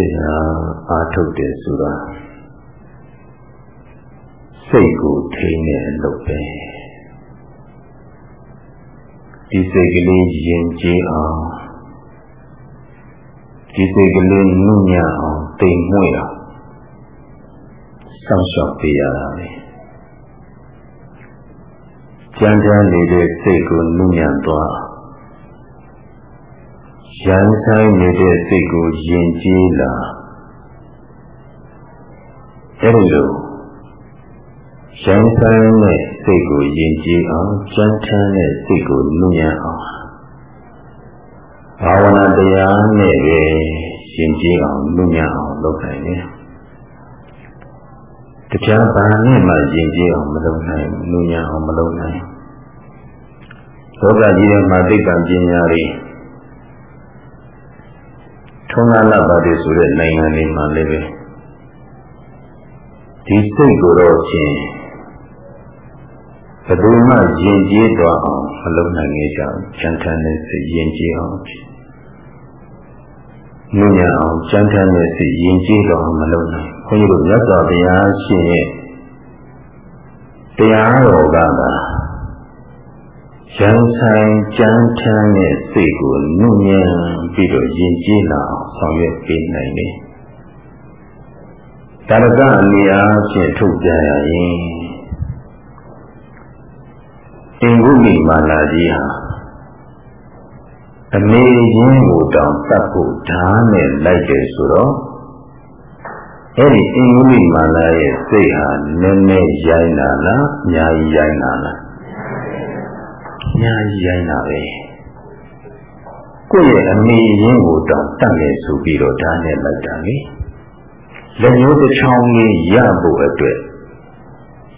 တရားအားထုတ်တယ်ဆိုတာစိတ်ကိုထိန်းတဲ့အလုပ်ပဲဒီစိတ်ကလေးယဉ်ကျေးအောင်ဒီစိတ်ကလေးနုညံ့အောင်တိမ်မွေ့အောင်စောင့်ရှောက်ပေးရတာပဲကြမ်းတမ်းနေတဲ့စိတ်ကိုနုညံ့သွား ရန်ဆိုင်နေတဲ့စိတ်ကိုယဉ်ကျေးလာအဲဒီလိုရန်ဆိုင်တဲ့စိတ်ကိုယဉ်ကျေးအောင်ကြမ်းတမ်းတဲ့စိတ်ကိုနုညံ့အောင်ဘာဝနာတရားနဲ့ပဲရှင်ကျေးအောင်နုညံ့အောင်လုပ်နိုင်တယ်။တရားဘာနဲ့မှရှင်ကျေးအောင်မလုပ်နိုင်နုညံ့အောင်မလုပ်နိုင်လောကကြီးထဲမှာသိက္ခာပညာတွေ ထုံးကားလာပါတယ်ဆိုတဲ့နိုင်ငံတွေမှာလည်းပဲဒီစိတ်ကိုတော့ချင်းဘယ်သူမှယဉ်ကျေးသွားအောင်မလုပ်နိုင်ကြကြဘူးချမ်းသာတဲ့စိတ်ယဉ်ကျေးအောင်ညဉ့်ညံအောင်ချမ်းသာတဲ့စိတ်ယဉ်ကျေးတော့မလုပ်နိုင်ဘုန်းကြီးတို့မြတ်စွာဘုရားရှင်ရဲ့တရားတော်ကသာ ရန်ဆိုင်ကြမ်းထမ်းတဲ့စိတ်ကိုညှို့ညံပြီးတော့ယဉ်ကျေးလာအောင်ဆောင်ရွက်ပေးနိုင်တယ်။ဒါရကအလျာဖြင့်ထုတ်ပြရရင်အင်္ဂုလိမာလာကြီးဟာအနေရင်းကိုတောင်တတ်ဖို့ဓာတ်နဲ့လိုက်တယ်ဆိုတော့အဲ့ဒီအင်္ဂုလိမာလာရဲ့စိတ်ဟာနည်းနည်းရိုင်းလာလားအများကြီးရိုင်းလာလားအ များကြီးရိုင်းလာပဲကိုယ့်ရဲ့အနေရင်းကိုတောင်တတ်တယ်ဆိုပြီးတော့ဓာတ်နဲ့လိုက်တာလေလက်မျိုးတစ်ချောင်းလေးရဖို့အတွက်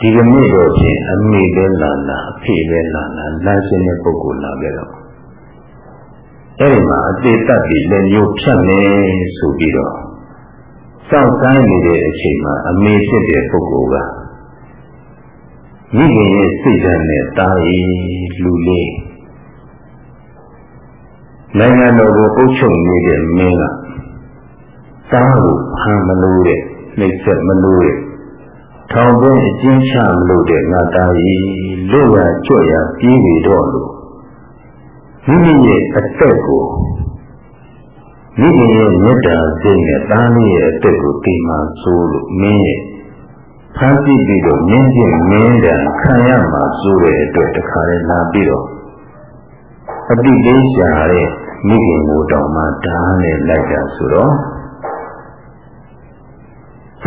ဒီကနေ့တော့ဖြင့်အမေပဲလာလာအဖေပဲလာလာလမ်းရှင်တဲ့ပုဂ္ဂိုလ်လာခဲ့တော့အဲဒီမှာအသေးတက်ပြီးလက်မျိုးဖြတ်နေဆိုပြီးတော့စောင့်ဆိုင်နေတဲ့အချိန်မှာအမေဖြစ်တဲ့ပုဂ္ဂိုလ်က မိခင်ရဲ့စိတ်ဓာတ်နဲ့တာရီလူလေးနိုင်ငံတော်ကိုအုပ်ချုပ်နေတဲ့မင်းကတားကိုဖမ်းမလို့တဲ့နှိပ်စက်မလို့တဲ့ထောင်သွင်းအကျဉ်းချမလို့တဲ့ငါသားကြီးလွတ်ရကြွရပြေးပြီတော့လို့မိမိရဲ့အသက်ကိုမိခင်ရဲ့မေတ္တာစိတ်နဲ့သားလေးရဲ့အသက်ကိုတိမှဆိုးလို့မင်းရဲ့ ဖမ်းဆီးပြီးတော့မင်းချင်းမင်းတန်ခံရမှာဆိုတဲ့အတွက်တခါလေလာပြီးတော့အတိလေးရှာတဲ့မိခင်ကိုတောင်မှဓာတ်နဲ့လိုက်တာဆိုတော့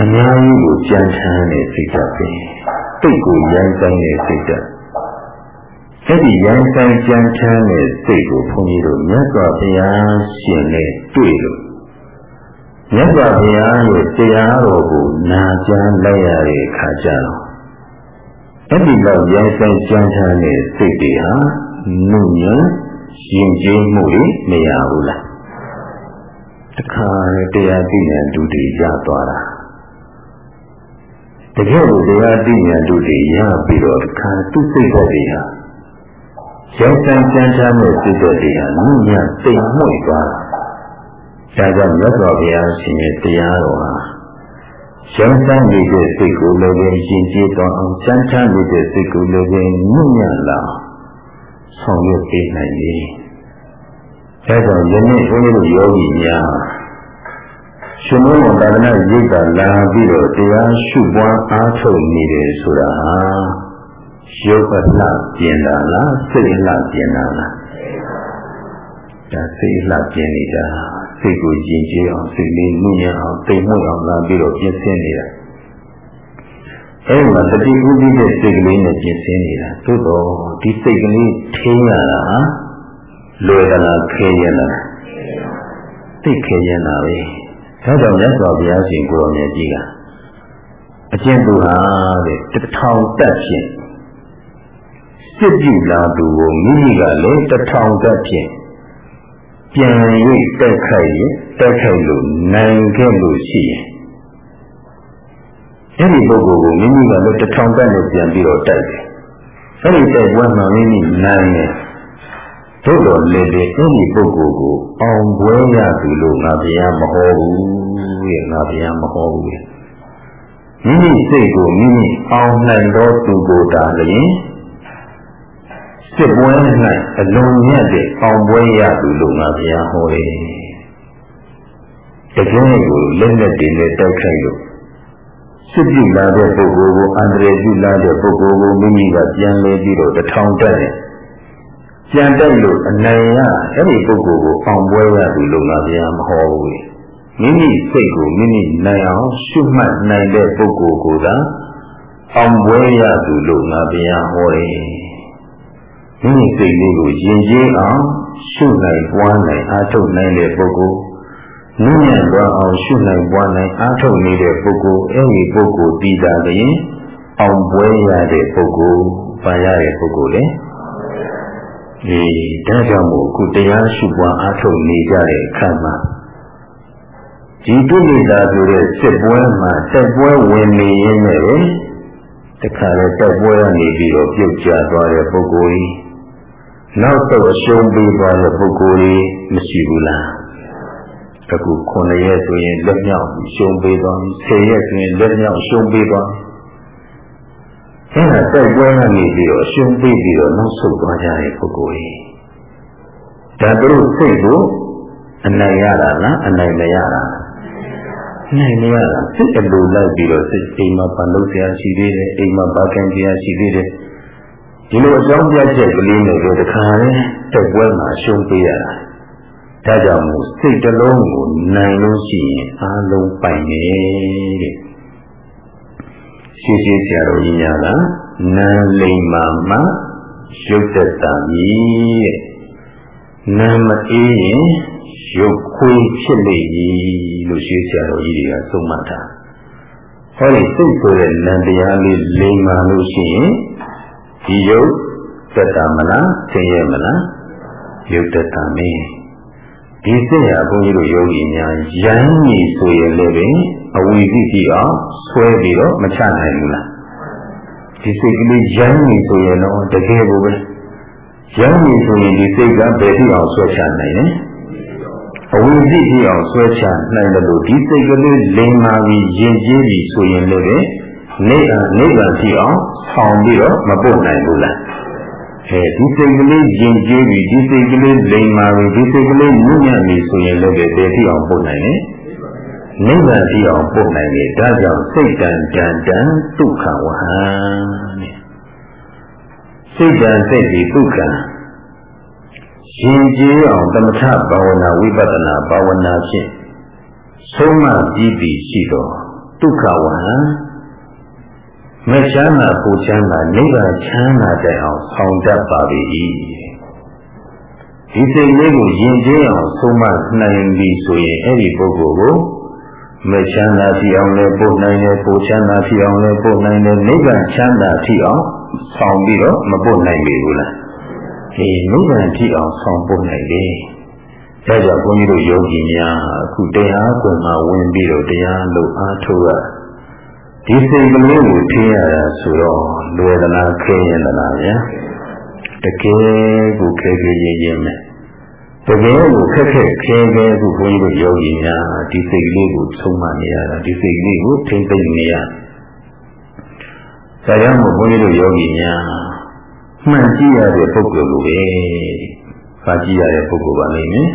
အများကြီးကိုကြံထမ်းတဲ့စိတ်ဓာတ်ပဲတိတ်ကိုရိုင်းဆိုင်တဲ့စိတ်ဓာတ်အဲ့ဒီရိုင်းဆိုင်ကြံထမ်းတဲ့စိတ်ကိုဘုန်းကြီးတို့မြတ်စွာဘုရားရှင်နဲ့တွေ့လို့ မြတ်စွာဘုရားရဲ့တရားတော်ကိုနာကြားလိုက်ရတဲ့အခါကျတော့အဲ့ဒီလောက်ရိုင်းဆိုင်ကြံထမ်းတဲ့စိတ်တွေဟာနုညံ့ရင်ကျေးမှုတွေမရဘူးလားတခါတရားသိဉာဏ်ဒုတိယရသွားတာတကယ်ကိုတရားသိဉာဏ်တို့တွေရပြီးတော့ခါသူ့စိတ်ဓာတ်တွေဟာရောက်တန်ကြမ်းချမ်းတဲ့စိတ်ဓာတ်တွေဟာမြညာသိမ်မွေ့သွားတာ ဒါကြောင့်မြတ်စွာဘုရားရှင်ရဲ့တရားတော်ဟာရောက်တန်နေတဲ့စိတ်ကိုလည်းပဲရှင်ကျေးသွားအောင်ကြမ်းချမ်းနေတဲ့စိတ်ကိုလည်းပဲမြညာလာဆောင်ရွက်ပေးနိုင်တယ်အဲဒါကြောင့်ယနေ့ဘုန်းကြီးတို့ယောဂီများရှင်မောသာသနာရိပ်သာလာပြီးတော့တရားရှုပွားအားထုတ်နေတယ်ဆိုတာဟာရုပ်အလှပြင်တာလားစိတ်အလှပြင်တာလားဒါစိတ်အလှပြင်နေတာစိတ်ကိုယဉ်ကျေးအောင်စိတ်လေးနုညံ့အောင်တိမ်မွေ့အောင်လာပြီးတော့ပြင်ဆင်နေတာအဲဒီမှာတတိဥပိတဲ့စိတ်ကလေးနဲ့ပြင်ဆင်နေတာသို့တော့ဒီစိတ်ကလေးထိန်းရတာလွယ်သလားခဲရလားသိခဲရတာပဲဒါကြောင့်မြတ်စွာဘုရားရှင်ကိုရောင်မြတ်ကြီးကအကျင့်သူဟာတဲ့တထောင်တက်ဖြင့်စစ်ပြုလာသူကိုမိမိကလည်းတထောင်တက်ဖြင့် ပြန်၍တက်ခိုက်ရင်တက်ခိုက်လို့နိုင်ခဲ့လို့ရှိရင်အဲ့ဒီပုဂ္ဂိုလ်ကိုမိမိကလည်းတထောင်တက်နဲ့ပြန်ပြီးတော့တိုက်တယ်အဲ့ဒီတိုက်ပွဲမှာမိမိနိုင်တယ်တို့တော်လည်းလေအဲ့ဒီပုဂ္ဂိုလ်ကိုအောင်ပွဲရသူလို့ငါဘုရားမဟောဘူးရဲ့ငါဘုရားမဟောဘူးရဲ့မိမိစိတ်ကိုမိမိအောင်နိုင်သောသူကိုတာလျင် စစ်ပွဲ၌အလုံးမြတ်တဲ့အောင်ပွဲရသူလို့ငါဘုရားဟောတယ်တကယ်ကိုလက်လက်တွေနဲ့တိုက်ခိုက်လို့စစ်ပြုလာတဲ့ပုဂ္ဂိုလ်ကိုအန္တရာယ်ပြုလာတဲ့ပုဂ္ဂိုလ်ကိုမိမိကပြန်လဲပြီးတော့တထောင်တက်တယ်ကြံတိုက်လို့အနိုင်ရအဲ့ဒီပုဂ္ဂိုလ်ကိုအောင်ပွဲရပြီလို့ငါဗျာမဟောဘူးမိမိစိတ်ကိုမိမိနိုင်အောင်ရှုမှတ်နိုင်တဲ့ပုဂ္ဂိုလ်ကိုသာအောင်ပွဲရပြီလို့ငါဗျာဟောတယ် မိမိစိတ်လေးကိုယဉ်ကျေးအောင်ရှုနိုင်ပွားနိုင်အားထုတ်နိုင်တဲ့ပုဂ္ဂိုလ်နည်းညံသွားအောင်ရှုနိုင်ပွားနိုင်အားထုတ်နေတဲ့ပုဂ္ဂိုလ်အဲ့ဒီပုဂ္ဂိုလ်တည်တာလျင်အောင်ပွဲရတဲ့ပုဂ္ဂိုလ်ပါရတဲ့ပုဂ္ဂိုလ်လေဒီဒါကြောင့်မို့ခုတရားရှုပွားအားထုတ်နေကြတဲ့အခါမှာဒီတုလိတာဆိုတဲ့စစ်ပွဲမှာတက်ပွဲဝင်နေရင်းနဲ့တခါလေတက်ပွဲကနေပြီးတော့ပြုတ်ကျသွားတဲ့ပုဂ္ဂိုလ်ကြီး နောက်တော့အရှုံးပေးသွားတဲ့ပုဂ္ဂိုလ်ကြီးမရှိဘူးလားအခု9ရက်ဆိုရင်လက်မြောက်ရှုံးပေးသွားပြီ10ရက်ဆိုရင်လက်မြောက်ရှုံးပေးသွားပြီအဲ့ဒါတိုက်ပွဲကနေပြီးတော့အရှုံးပေးပြီးတော့နောက်ဆုတ်သွားကြတဲ့ပုဂ္ဂိုလ်ကြီးဒါတို့စိတ်ကိုအနိုင်ရတာလားအနိုင်မရတာနိုင်မရတာစိတ်အလိုလိုက်ပြီးတော့စိတ်အိမ်မှာပန်လို့ဆရာရှိသေးတယ်အိမ်မှာဘာကံဆရာရှိသေးတယ် ဒီလိုအကြောင်းပြချက်ကလေးနဲ့တော့တခါလဲတိုက်ပွဲမှာရှုံးပေးရတာဒါကြောင့်မို့စိတ်တစ်လုံးကိုနိုင်လို့ရှိရင်အားလုံးပိုင်တယ်တဲ့ရှိရှိဆရာတော်ကြီးများကနာလိမ္မာမှရုပ်သက်တာမည်တဲ့နာမအေးရင်ရုပ်ခွေးဖြစ်လိမ့်မည်လို့ရှိဆရာတော်ကြီးတွေကဆုံးမတာဟောဒီစိတ်ဆိုတဲ့နံတရားလေးလိမ္မာလို့ရှိရင် ဒီရုပ်သက်တာမလားသိရမလားရုပ်သက်တာမင်းဒီစိတ်ဟာဘုန်းကြီးတို့ယောဂီများရမ်းကြီးဆိုရင်လည်းအဝီသိကြည့်အောင်ဆွဲပြီးတော့မချနိုင်ဘူးလားဒီစိတ်ကလေးရမ်းကြီးဆိုရင်တော့တကယ်ကိုပဲရမ်းကြီးဆိုရင်ဒီစိတ်ကဘယ်ထိအောင်ဆွဲချနိုင်လဲအဝိသိကြည့်အောင်ဆွဲချနိုင်တယ်လို့ဒီစိတ်ကလေးလိမ်မာပြီးယဉ်ကျေးပြီးဆိုရင်လည်း နေအနိဗ္ဗာန်ကြည့်အောင်ဆောင်ပြီးတော့မပို့နိုင်ဘူးလားအဲဒီစိတ်ကလေးယဉ်ကျေးပြီးဒီစိတ်ကလေးလိမ်မာပြီးဒီစိတ်ကလေးညဉ့်ညံ့ပြီးဆိုရင်လည်းတည်ထီအောင်ပို့နိုင်တယ်နိဗ္ဗာန်ကြည့်အောင်ပို့နိုင်တယ်ဒါကြောင့်စိတ်တန်တန်တန်ဒုက္ခဝဟံတဲ့စိတ်တန်စိတ်ဒီဒုက္ခရှင်ကျေးအောင်သမထဘာဝနာဝိပဿနာဘာဝနာဖြင့်ဆုံးမပြီးပြီးရှိတော်ဒုက္ခဝဟံ မချမ်းသာပူချမ်းသာနိဗ္ဗာန်ချမ်းသာတဲ့အောင်ဆောင်တတ်ပါ၏ဒီစိတ်လေးကိုယဉ်ကျေးအောင်ဆုံးမနိုင်ပြီဆိုရင်အဲ့ဒီပုဂ္ဂိုလ်ကိုမချမ်းသာဖြစ်အောင်လည်းပို့နိုင်တယ်ပူချမ်းသာဖြစ်အောင်လည်းပို့နိုင်တယ်နိဗ္ဗာန်ချမ်းသာဖြစ်အောင်ဆောင်ပြီးတော့မပို့နိုင်ပြီဘူးလားဒီနိဗ္ဗာန်ဖြစ်အောင်ဆောင်ပို့နိုင်တယ်ဒါကြောင့်ဘုန်းကြီးတို့ယောဂီများအခုတရားကွယ်မှာဝင်ပြီးတော့တရားလို့အားထုတ်ရ ဒီစိတ်ကလေးကိုထင်းရတာဆိုတော့လွယ်သလားခဲရင်သလားဗျာတကယ်ကိုခဲခဲရင်ရင်ပဲတကယ်ကိုခက်ခက်ခဲခဲကိုဘုန်းကြီးတို့ယောဂီများဒီစိတ်လေးကိုသုံးမနေရတာဒီစိတ်လေးကိုထိမ့်သိမ့်နေရဒါကြောင့်မို့ဘုန်းကြီးတို့ယောဂီများမှန်ကြည့်ရတဲ့ပုဂ္ဂိုလ်ကိုပဲပါကြည့်ရတဲ့ပုဂ္ဂိုလ်ပါလိမ့်မယ်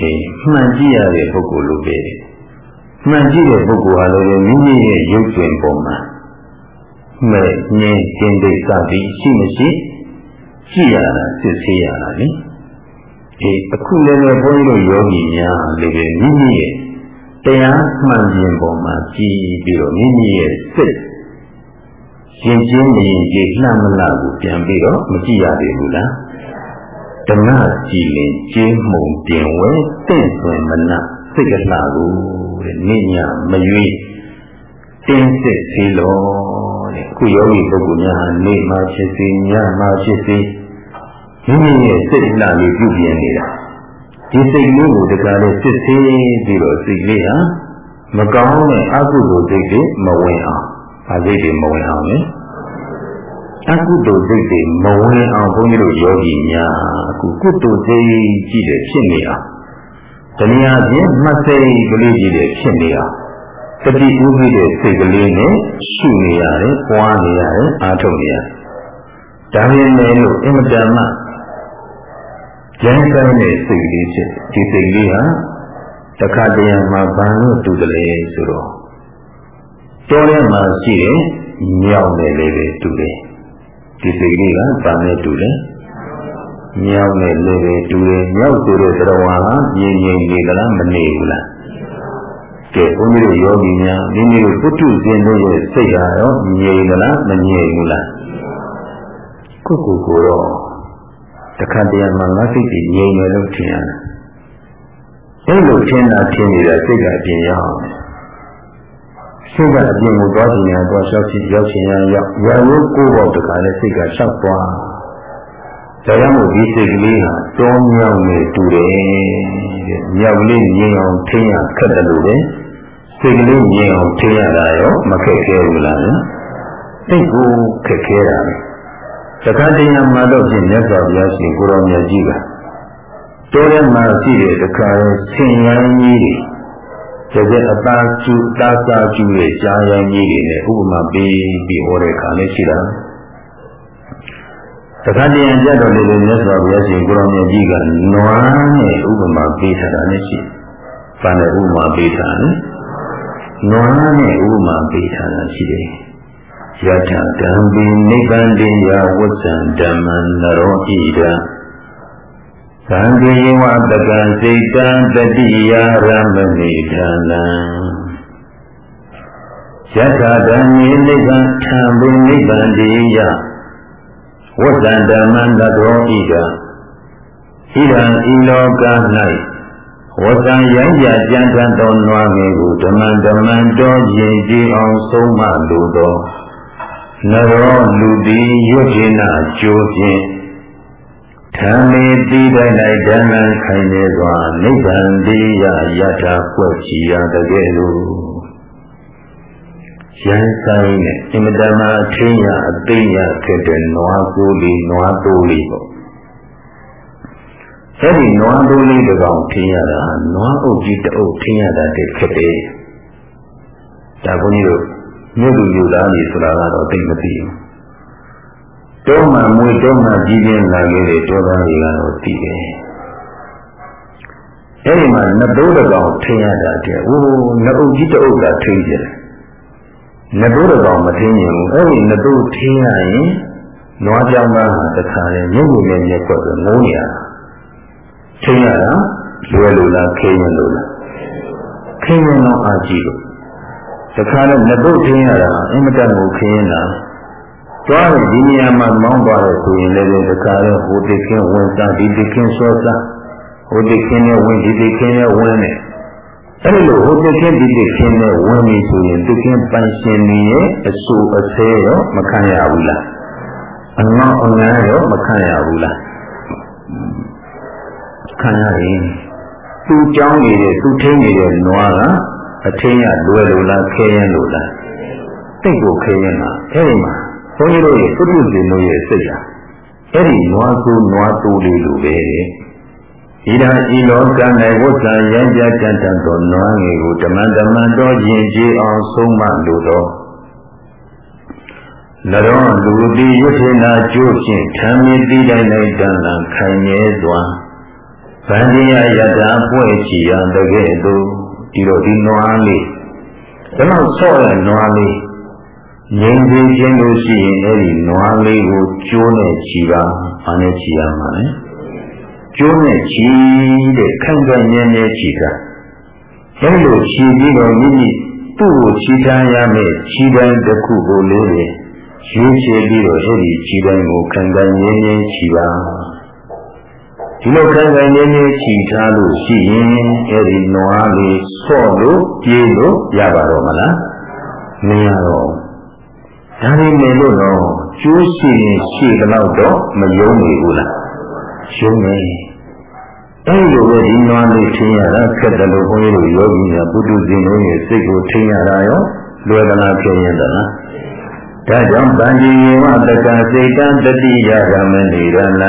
အေးမှန်ကြည့်ရတဲ့ပုဂ္ဂိုလ်လိုပဲ မှန်ကြည့်တဲ့ပုဂ္ဂိုလ်ဟာလည်းမိမိရဲ့ရုပ်တွင်ပုံမှာမဲ့ငြင်းကျင်းသိစသည်ရှိမရှိကြည့်ရတာစစ်ဆေးရတာလေဒီအခုလည်းပဲဘုန်းကြီးတို့ယောဂီများလည်းပဲမိမိရဲ့တရားမှန်ခြင်းပုံမှာကြည်ပြီးတော့မိမိရဲ့စိတ်ရှင်ချင်းမြင်ကြည်လှမ်းမလားကိုပြန်ပြီးတော့မကြည့်ရသေးဘူးလားဓမ္မကြည်လင်ကျင်းမှုံပြင်ဝဲတင့်သွင်မနာ စိတ်ကလှကိုတဲ့နိညာမရွေးတင်းစစ်သေးလို့တဲ့အခုယောဂီပုဂ္ဂိုလ်များဟာနေမှာဖြစ်စေညမှာဖြစ်စေမိမိရဲ့စိတ်လှလေးပြုပြင်နေတာဒီစိတ်လေးကိုတခါလေးစစ်ဆေးပြီးတော့စိတ်လေးဟာမကောင်းတဲ့အကုသိုလ်စိတ်တွေမဝင်အောင်။ဘာစိတ်တွေမဝင်အောင်လဲအကုသိုလ်စိတ်တွေမဝင်အောင်ဘုန်းကြီးတို့ယောဂီများအခုကုသိုလ်စိတ်ကြည့်တယ်ဖြစ်နေအောင် တနည်းအားဖြင့်မှတ်စိတ်ကလေးကြည့်တယ်ဖြစ်နေအောင်တတိဥပိတဲ့စိတ်ကလေးနဲ့ရှုနေရတယ်၊ပွားနေရတယ်၊အားထုတ်နေရတယ်။ဒါပေမဲ့လို့အင်မတန်မှကျန်းဆိုင်တဲ့စိတ်ကလေးဖြစ်ဒီစိတ်ကလေးဟာတခါတရံမှာဘာလို့တူတယ်လဲဆိုတော့တောထဲမှာရှိတဲ့မြောက်နဲ့လေးပဲတူတယ်ဒီစိတ်လေးကဘာနဲ့တူလဲ မြောက်နဲ့လေးပဲတူတယ်မြောက်ဆိုတဲ့သရဝါဟာငြိမ်ငြိမ်နေသလားမနေဘူးလားကဲဘုန်းကြီးတို့ယောဂီများမိမိတို့ပုထုဇဉ်တို့ရဲ့စိတ်ဟာရောငြိမ်သလားမငြိမ်ဘူးလားကိုကိုကိုတော့တခါတည်းမှာငါစိတ်ကြီးငြိမ်တယ်လို့ထင်ရတယ်အဲ့လိုထင်တာထင်နေတာစိတ်ကအပြင်ရောက်စိတ်ကအပြင်ကိုသွားချင်ရင်သွားလျှောက်ချင်ရောက်ချင်ရင်ရောက်ရရုပ်ကိုယ်ပေါ့တခါလဲစိတ်ကလျှောက်သွား ဒါကြောင့်မို့ဒီစိတ်ကလေးဟာတောမြောက်နေတူတယ်တဲ့မြောက်ကလေးငြိမ်အောင်ထိရခက်တယ်လို့ပဲစိတ်ကလေးငြိမ်အောင်ထိရတာရောမခက်ခဲဘူးလားစိတ်ကိုခက်ခဲတာပဲတခါတည်းမှာတော့ဖြင့်မြတ်စွာဘုရားရှင်ကိုရောမြတ်ကြီးကတောထဲမှာရှိတဲ့တခါဆင်ရန်ကြီးတွေတကယ်အသားကျူတာစာကျူရဲ့ရှားရန်ကြီးတွေနဲ့ဥပမာပေးပြီးဟောတဲ့ခါလေးရှိတာ တခါတည်းကြတော့လေမြတ်စွာဘုရားရှင်ကိုရောမြတ်ကြီးကနွားနဲ့ဥပမာပေးထားတာလည်းရှိ။ဘာနဲ့ဥပမာပေးထားလဲ။နွားနဲ့ဥပမာပေးထားတာရှိတယ်။ယထာတံပိနိဗ္ဗန္တိယဝဇ္ဇံဓမ္မံနရောဣဒံသံဃေဝတကံစိတ်တံတတိယရမဏိဌာနံယထာဓမ္မေနိဗ္ဗာန်ထံပိနိဗ္ဗန္တိယ ဝဇ္ဇံဓမ္မံတတော်ဣဒံဣဒံဤလောက၌ဝဇ္ဇံရိုင်းပြကြံတတ်သောနွားငယ်ကိုဓမ္မံဓမ္မံတော်ရင်ကြည်အောင်ဆုံးမလိုသောနရောလူသည်ရွတ်ခြင်းနာကြိုးဖြင့်ဓမ္မေတိတိုင်း၌ဓမ္မံခိုင်နေစွာနိဗ္ဗာန်တိယယထာပွက်ချီရတကယ်လို့ ရန်ဆိုင်နဲ့အင်မတန်မှအထင်းရအသိရဖြစ်တဲ့နွားကိုလေးနွားတိုးလေးပေါ့အဲ့ဒီနွားတိုးလေးတစ်ကောင်ထင်းရတာနွားအုပ်ကြီးတအုပ်ထင်းရတာတည်းဖြစ်တယ်ဒါဘုန်းကြီးတို့မြို့လူလူသားကြီးဆိုတာကတော့သိမသိဘူးတုံးမှမွေတုံးမှကြီးပြင်းလာခဲ့တဲ့တောသားတွေကတော့သိတယ်အဲ့ဒီမှာနှစ်တိုးတစ်ကောင်ထင်းရတာတည်းဟိုနှစ်အုပ်ကြီးတအုပ်ကထင်းကြတယ် နှစ်တိုးတစ်ကောင်မထင်းရင်ဘူးအဲ့ဒီနှစ်တိုးထင်းရရင်နွားကြောင်သားဟာတခါလေမြုပ်မြုပ်နဲ့မြက်ကွက်ပြီးငိုးနေရတာထင်းရတာလွယ်လို့လားခင်းရင်လို့လားခင်းရင်တော့အာကြည့်လို့တခါတော့နှစ်တို့ထင်းရတာအင်မတန်ကိုခင်းရင်တာသွားရင်ဒီနေရာမှာမောင်းသွားတယ်ဆိုရင်လည်းတခါတော့ဟိုတိခင်းဝင်စားဒီတိခင်းစောစားဟိုတိခင်းနဲ့ဝင်ဒီတိခင်းနဲ့ဝင်နေ အဲ့လိုဟိုတိခင်းဒီတိခင်းနဲ့ဝင်ပြီဆိုရင်တိခင်းပိုင်ရှင်နေရဲ့အဆူအဆဲရောမခံရဘူးလားအငေါအငန်းရောမခံရဘူးလားခံရရင်သူ့ကြောင်းနေတဲ့သူ့ထင်းနေတဲ့နွားကအထင်းရလွယ်လို့လားခဲရင်လို့လားတိတ်ကိုခဲရင်လားအဲ့ဒီမှာဘုန်းကြီးတို့ရဲ့ပုထုဇဉ်တို့ရဲ့စိတ်ဟာအဲ့ဒီနွားကိုနွားတူလေးလိုပဲဤ ဒါဤလောက၌ဝတ်ဆံရံကြတတ်သောနွားငယ်ကိုဓမ္မဓမ္မတော်ခြင်းကြည်အောင်ဆုံးမလိုသောနရောလူတိယထေနာကျိုးဖြင့်ဓမ္မေတိတိုင်း၌တန်လံခိုင်မြဲစွာဗန္တိယယတာပွဲချီရန်တကဲ့သို့ဒီတော့ဒီနွားလေးဒါတော့ဆော့တဲ့နွားလေးငြိမ်စေခြင်းလို့ရှိရင်အဲ့ဒီနွားလေးကိုကျိုးနဲ့ချီပါဘာနဲ့ချီရမှာလဲ ကျိုးနဲ့ချီတဲ့ခိုင်ခိုင်မြဲမြဲချီတာအဲ့လိုချီပြီးတော့မိမိသူ့ကိုချီထားရမယ်ချီတိုင်းတစ်ခုကိုလေးပဲရွေးချယ်ပြီးတော့အဲ့ဒီချီတိုင်းကိုခိုင်ခိုင်မြဲမြဲချီပါဒီလိုခိုင်ခိုင်မြဲမြဲချီထားလို့ရှိရင်အဲ့ဒီနွားလေးဆော့လို့ပြေးလို့ရပါတော့မလားမရတော့ဒါပေမဲ့လို့တော့ကျိုးရှိရင်ရှိတော့တော့မယုံနေဘူးလား ယုံနေအဲ့လိုပဲဒီနွားလေးထင်ရတာခက်တယ်လို့ဘုန်းကြီးတို့ယောဂီများပုထုဇဉ်တို့ရဲ့စိတ်ကိုထင်ရတာရောလွယ်သလားဖြစ်ရင်သလားဒါကြောင့်ဗန္ဒီယေဝတကစိတ်တံတတိယကမနေရလ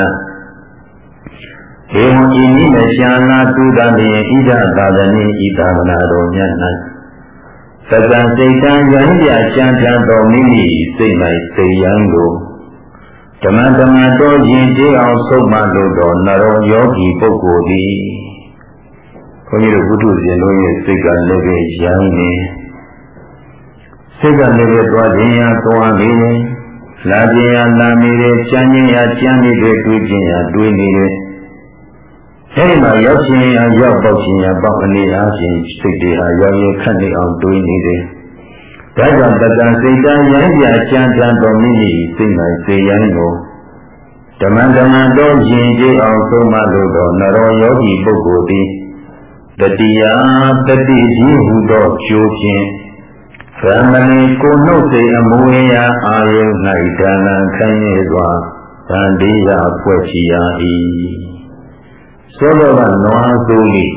ဧဝံဤနည်းနဲ့ရှာနာတုဒ္ဒမေဣဒသာသနိဣသာဝနာတော်မြတ်၌သကံစိတ်တံယံပြချမ်းသာသောမိမိစိတ်၌စိတ်ယံကို ဓမ္မဓမ္မတော်ရင်ကြည်အောင်ဆုံးမလို့တော်နရောယောဂီပုဂ္ဂိုလ်သည်ဘုန်းကြီးတို့ဘုဒ္ဓဇင်တို့ရဲ့စိတ်ကလည်းပဲယံနေစိတ်ကလည်းပဲသွားခြင်းရာသွားနေတယ်လာခြင်းရာလာနေတယ်ကြမ်းခြင်းရာကြမ်းနေတယ်တွေးခြင်းရာတွေးနေတယ်အဲဒီမှာရောက်ခြင်းရာရောက်ပေါက်ခြင်းရာပေါက်အနေအားဖြင့်စိတ်တွေဟာရောက်ရခတ်နေအောင်တွေးနေတယ် ဒါကြောင့်တတန်စိတ်တန်ရမ်းပြကြံတန်တော်မိမိစိတ်၌စေရန်ကိုဓမ္မဓမ္မတော်ရင်ကျေးအောင်ဆုံးမလို့တော်နရောယောဂီပုဂ္ဂိုလ်သည်တတိယတတိကြီးဟူသောကျိုးဖြင့်ဗြဟ္မဏီကိုနှုတ်စေအမူအရာအာယု၌ဒါနံခံရစွာဗန္တိယဖွဲ့ချရ၏စောစောကနွားစိုးလေး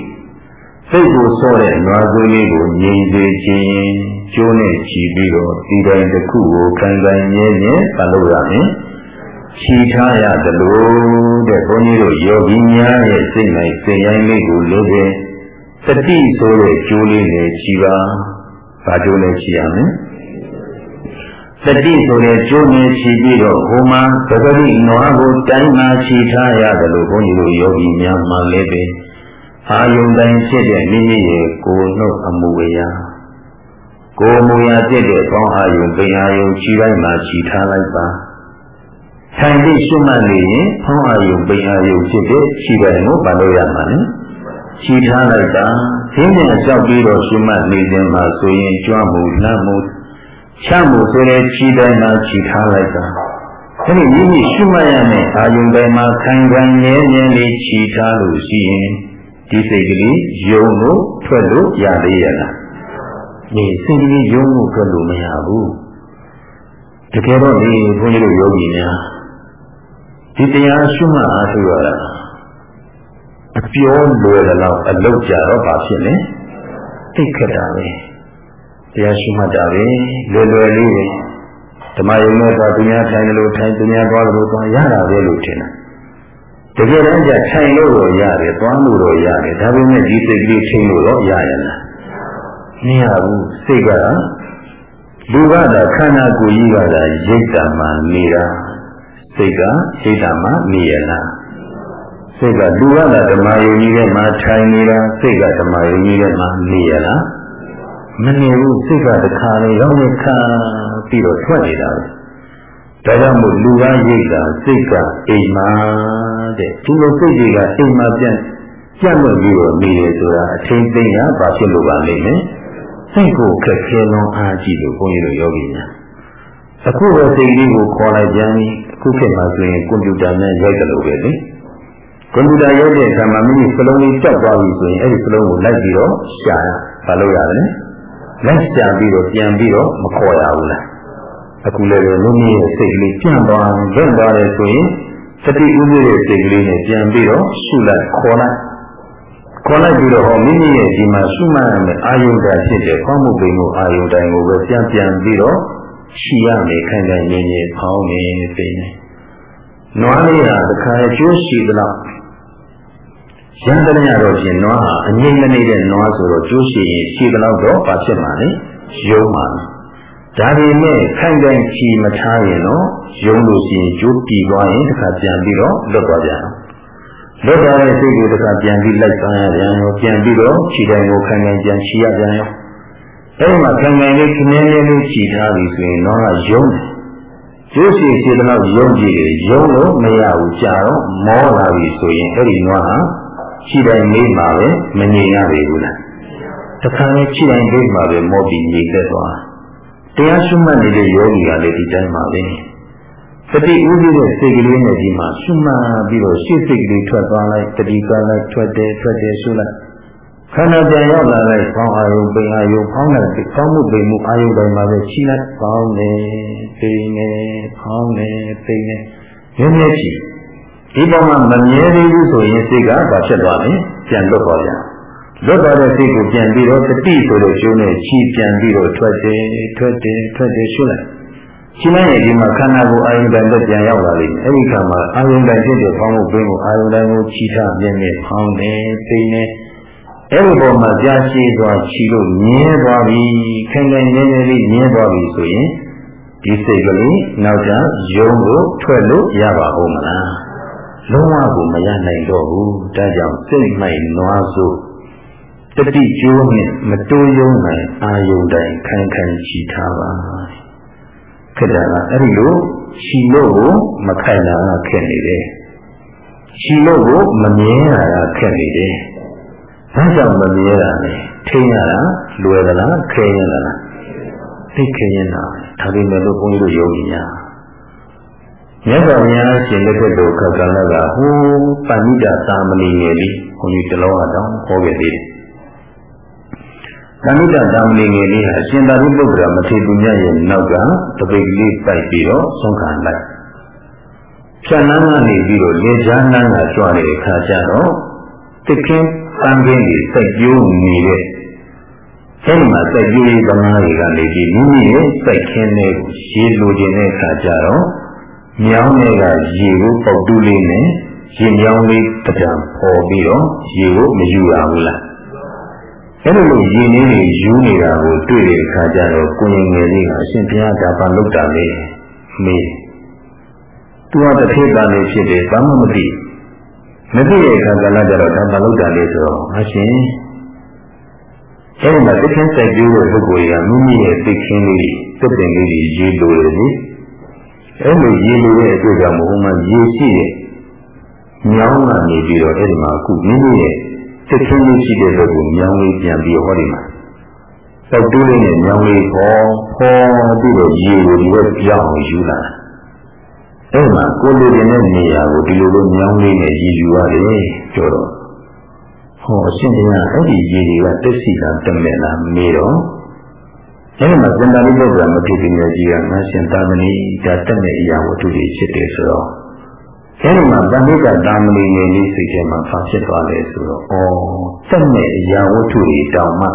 စိတ်ကိုစောတဲ့နွားစိုးလေးကိုငြိမ်စေခြင်း ကျိုးနဲ့ချီပြီးတော့ဒီတိုင်းတစ်ခုကိုခံခံမြဲမြဲပတ်လို့ရမယ်ချီထားရတယ်လို့တဲ့ဘုန်းကြီးတို့ယောဂီများရဲ့စိတ်၌စိတ်ရိုင်းလေးကိုလိုတဲ့တတိဆိုတဲ့ကျိုးလေးနဲ့ချီပါဘာကျိုးနဲ့ချီရမလဲတတိဆိုတဲ့ကျိုးနဲ့ချီပြီးတော့ဟိုမှာသဂတိနွားကိုတိုင်းမှာချီထားရတယ်လို့ဘုန်းကြီးတို့ယောဂီများမှလည်းပဲအာယုန်တိုင်းဖြစ်တဲ့မိမိရဲ့ကိုယ်နှုတ်အမူအရာ ကိုယ်မူရာဖြစ်တဲ့ဘောင်းအာယုန်ပင်အာယုန်ခြေတိုင်းမှာခြိထားလိုက်ပါထိုင်ပြီးရှုမှတ်နေရင်ဘောင်းအာယုန်ပင်အာယုန်ဖြစ်တဲ့ခြေတိုင်းကိုပါလို့ရမှာလေခြိထားလိုက်တာသင်ပြန်လျှောက်ပြီးတော့ရှုမှတ်နေခြင်းမှာဆိုရင်ကြွားမှုနှမ်းမှုချမှုဆိုတဲ့ခြေတိုင်းမှာခြိထားလိုက်တာအဲဒီမိမိရှုမှတ်ရမယ့်အာယုန်တိုင်းမှာခံခံငြင်းငြင်းလေးခြိထားလို့ရှိရင်ဒီစိတ်ကလေးယုံလို့ထွက်လို့ရသေးရဲ့လား ဒီစိတ်ကလေးယုံလို့ထွက်လို့မရဘူးတကယ်တော့ဒီဘုန်းကြီးတို့ယောဂီများဒီတရားရှုမှတ်အားထုတ်ရတာအပြောလွယ်တော့အလုတ်ကြတော့ဘာဖြစ်လဲသိခက်တာပဲတရားရှုမှတ်တာပဲလွယ်လွယ်လေးပဲဓမ္မယုံနဲ့တော့သူများထိုင်လို့ထိုင်သူများသွားလို့သွားရတာပဲလို့ထင်တာတကယ်တမ်းကျထိုင်လို့တော့ရတယ်သွားလို့တော့ရတယ်ဒါပေမဲ့ဒီစိတ်ကလေးချိန်လို့တော့ရရလား မရဘူးစိတ်ကလူကသာခန္ဓာကိုယ်ကြီးကသာရိတ်တာမှနေတာစိတ်ကရိတ်တာမှနေရလားစိတ်ကလူကသာဓမ္မယုံကြီးထဲမှာထိုင်နေတာစိတ်ကဓမ္မယုံကြီးထဲမှာနေရလားမနေဘူးစိတ်ကတခါလေရောက်နေခါပြီးတော့ထွက်နေတာပဲဒါကြောင့်မို့လူကရိတ်တာစိတ်ကအိမ်မှာတဲ့ဒီလိုစိတ်တွေကအိမ်မှာပြန်ကြက်လို့ပြီးတော့နေတယ်ဆိုတာအထင်သိတာဘာဖြစ်လို့ပါလိမ့်မယ် စိတ်ကိုခက်ခဲလုံးအားကြည့်လို့ဘုန်းကြီးတို့ယောဂီများအခုတော့စိတ်လေးကိုခေါ်လိုက်ပြန်ပြီအခုခေတ်မှာဆိုရင်ကွန်ပျူတာနဲ့ရိုက်တယ်လို့ပဲလေကွန်ပျူတာရိုက်တဲ့အခါမှာမိမိစလုံးလေးကြောက်သွားပြီဆိုရင်အဲ့ဒီစလုံးကိုလိုက်ပြီးတော့ရှာရဘာလို့ရလဲလက်ရှာပြီးတော့ပြန်ပြီးတော့မခေါ်ရဘူးလားအခုလည်းပဲမိမိရဲ့စိတ်ကလေးပြန့်သွားရင်ရက်သွားတယ်ဆိုရင်စတိဥပ္ပရဲ့စိတ်ကလေးနဲ့ပြန်ပြီးတော့ရှုလိုက်ခေါ်လိုက် ခေါ်လိုက်ပြီးတော့ဟောမိမိရဲ့ဒီမှာရှုမှတ်ရမယ့်အာယုန်တာဖြစ်တဲ့ဖောင်းမှုပိန်မှုအာယုန်တိုင်းကိုပဲပြန်ပြန်ပြီးတော့ရှိရမယ်ခိုင်ခိုင်ငြင်းငြင်းဖောင်းနေသိနေနွားလေးဟာတခါကျိုးရှိသလောက်ရန်တရတော့ဖြင့်နွားဟာအငြိမ့်မနေတဲ့နွားဆိုတော့ကျိုးရှိရင်ရှိသလောက်တော့ဘာဖြစ်မှာလဲယုံမှာဒါပေမဲ့ခိုင်ခိုင်ချီမထားရင်တော့ယုံလို့ရှိရင်ကျိုးပြီးသွားရင်တခါပြန်ပြီးတော့လွတ်သွားပြန် လွတ်သွားတဲ့စိတ်ကိုတခါပြန်ပြီးလိုက်သွားရပြန်ရောပြန်ပြီးတော့ခြေတိုင်းကိုခိုင်ခိုင်ပြန်ခြေရပြန်ရောအဲဒီမှာခိုင်ခိုင်လေးခင်းနေလေးခြေထားပြီဆိုရင်တော့ယုံတယ်ကျိုးရှိရှိတော့ယုံကြည်တယ်ယုံလို့မရဘူးကြာတော့မောလာပြီဆိုရင်အဲ့ဒီနွားဟာခြေတိုင်းလေးမှာပဲမငြိမ်ရပြီဘူးလားတခါလေခြေတိုင်းလေးမှာပဲမောပြီးငြိမ်သက်သွားတရားရှုမှတ်နေတဲ့ယောဂီကလည်းဒီတိုင်းပါပဲ တတိဥဒိတဲ့စိတ်ကလေးနဲ့ဒီမှာရှုမှတ်ပြီးတော့ရှေ့စိတ်ကလေးထွက်သွားလိုက်တတိကလိုက်ထွက်တယ်ထွက်တယ်ရှုလိုက်ခန္ဓာပြန်ရောက်လာလိုက်ဖောင်းအာယုံပိန်အာယုံဖောင်းလိုက်ဖောင်းမှုပိန်မှုအာယုံတိုင်းမှာပဲရှိလိုက်ဖောင်းနေပိန်နေဖောင်းနေပိန်နေရင်းမြဲကြည့်ဒီပေါ်မှာမမြဲသေးဘူးဆိုရင်စိတ်ကဘာဖြစ်သွားလဲပြန်လွတ်သွားပြန်လွတ်သွားတဲ့စိတ်ကိုပြန်ပြီးတော့တတိဆိုတဲ့ကျိုးနဲ့ချီပြန်ပြီးတော့ထွက်တယ်ထွက်တယ်ထွက်တယ်ရှုလိုက် ရှင်းလိုက်ရင်ဒီမှာခန္ဓာကိုယ်အာယုန်တိုင်းပြန်ရောက်လာလိမ့်မယ်အဲ့ဒီခါမှာအာယုန်တိုင်းဖြစ်တဲ့ဖောင်းမှုပင်းကိုအာယုန်တိုင်းကိုခြိထားမြဲမြဲဖောင်းတယ်သိနေအဲ့ဒီပေါ်မှာကြာရှည်သွားခြိလို့မြဲသွားပြီခိုင်ခိုင်မြဲမြဲလေးမြဲသွားပြီဆိုရင်ဒီစိတ်ကလေးနောက်ကျယုံကိုထွက်လို့ရပါဦးမလားလုံးဝကိုမရနိုင်တော့ဘူးဒါကြောင့်စိတ်မိုက်နွားစို့တတိကျိုးနဲ့မတိုးယုံနိုင်အာယုန်တိုင်းခိုင်ခိုင်ခြိထားပါ ခက်တာကအဲ့ဒီလိုခြိလို့ကိုမခိုင်တာကခက်နေတယ်ခြိလို့ကိုမမြဲတာကခက်နေတယ်ဒါကြောင့်မမြဲတာလေထိရတာလွယ်သလားခဲရသလားသိခဲရတာဒါပေမဲ့လို့ဘုန်းကြီးတို့ယုံကြည်ညာမြတ်စွာဘုရားရှင်လက်ထက်တော်ခက္ကလကဟိုပဏိတသာမဏေငယ်လေးဘုန်းကြီးတလုံးအောင်ဟောခဲ့သေးတယ် သမိတသာမဏေငယ်လေးဟာအရှင်သာရိပုတ္တရာမထေရသူမြတ်ရဲ့နောက်ကတပိတ်လေးပိုက်ပြီးတော့ဆုံးခံလိုက်ဖြတ်နန်းကနေပြီးတော့လေချားနန်းကကြွနေတဲ့ခါကျတော့တခင်ပန်းကင်းကြီးစိုက်ပြိုးနေတဲ့အဲဒီမှာစိုက်ပြိုးရေးသမားတွေကနေပြီးမိမိရဲ့စိုက်ခင်းတဲ့ရေလိုချင်တဲ့ခါကျတော့မြောင်းတွေကရေကိုပေါက်တူးလေးနဲ့ရေမြောင်းလေးတံပေါ်ပြီးတော့ရေကိုမယူရဘူးလား အဲ့လိုလိုရေနေနေယူနေတာကိုတွေ့တဲ့အခါကျတော့ကိုရင်ငယ်လေးကအရှင်ဘုရားဒါပါလုတ်တာလေမေးသူကတစ်ခေတ်သားလေးဖြစ်တယ်ဘာမှမသိမသိတဲ့အခါကလည်းကြတော့ဒါပါလုတ်တာလေးဆိုတော့အရှင်အဲ့ဒီမှာသိချင်းစိုက်ပြိုးတဲ့ပုဂ္ဂိုလ်ကမိမိရဲ့သိချင်းလေးသစ်ပင်လေးကြီးရေလိုတယ်လေအဲ့လိုရေလိုတဲ့အတွက်ကြောင့်ဘုံမှာရေရှိတဲ့ညောင်းကနေပြီးတော့အဲ့ဒီမှာအခုမိမိရဲ့ စိတ်ချင်းလေးရှိတဲ့ဘက်ကိုမြောင်းလေးပြန်ပြီးဟောဒီမှာတောက်တူးလေးနဲ့မြောင်းလေးပေါ်ပေါ်ပြီးတော့ရေကိုဒီဘက်ပြောင်းအောင်ယူလာအဲ့မှာကိုလိုတဲ့နေရာကိုဒီလိုလိုမြောင်းလေးနဲ့ရေယူရတယ်ပြောတော့ဟောအရှင်ဘုရားအဲ့ဒီရေတွေကတက်စီတာတမဲ့လားမေးတော့အဲ့ဒီမှာစင်တာလေးပုဂ္ဂိုလ်မဖြစ်တဲ့ကြီးကငါရှင်သာမဏေဒါတက်မဲ့အရာဝတ္ထုတွေဖြစ်တယ်ဆိုတော့ အဲဒီမှာတဏှိကတာမဏိငယ်လေးစိတ်ထဲမှာဖာဖြစ်သွားတယ်ဆိုတော့ဩတက်မဲ့အရာဝတ္ထုတွေတောင်မှ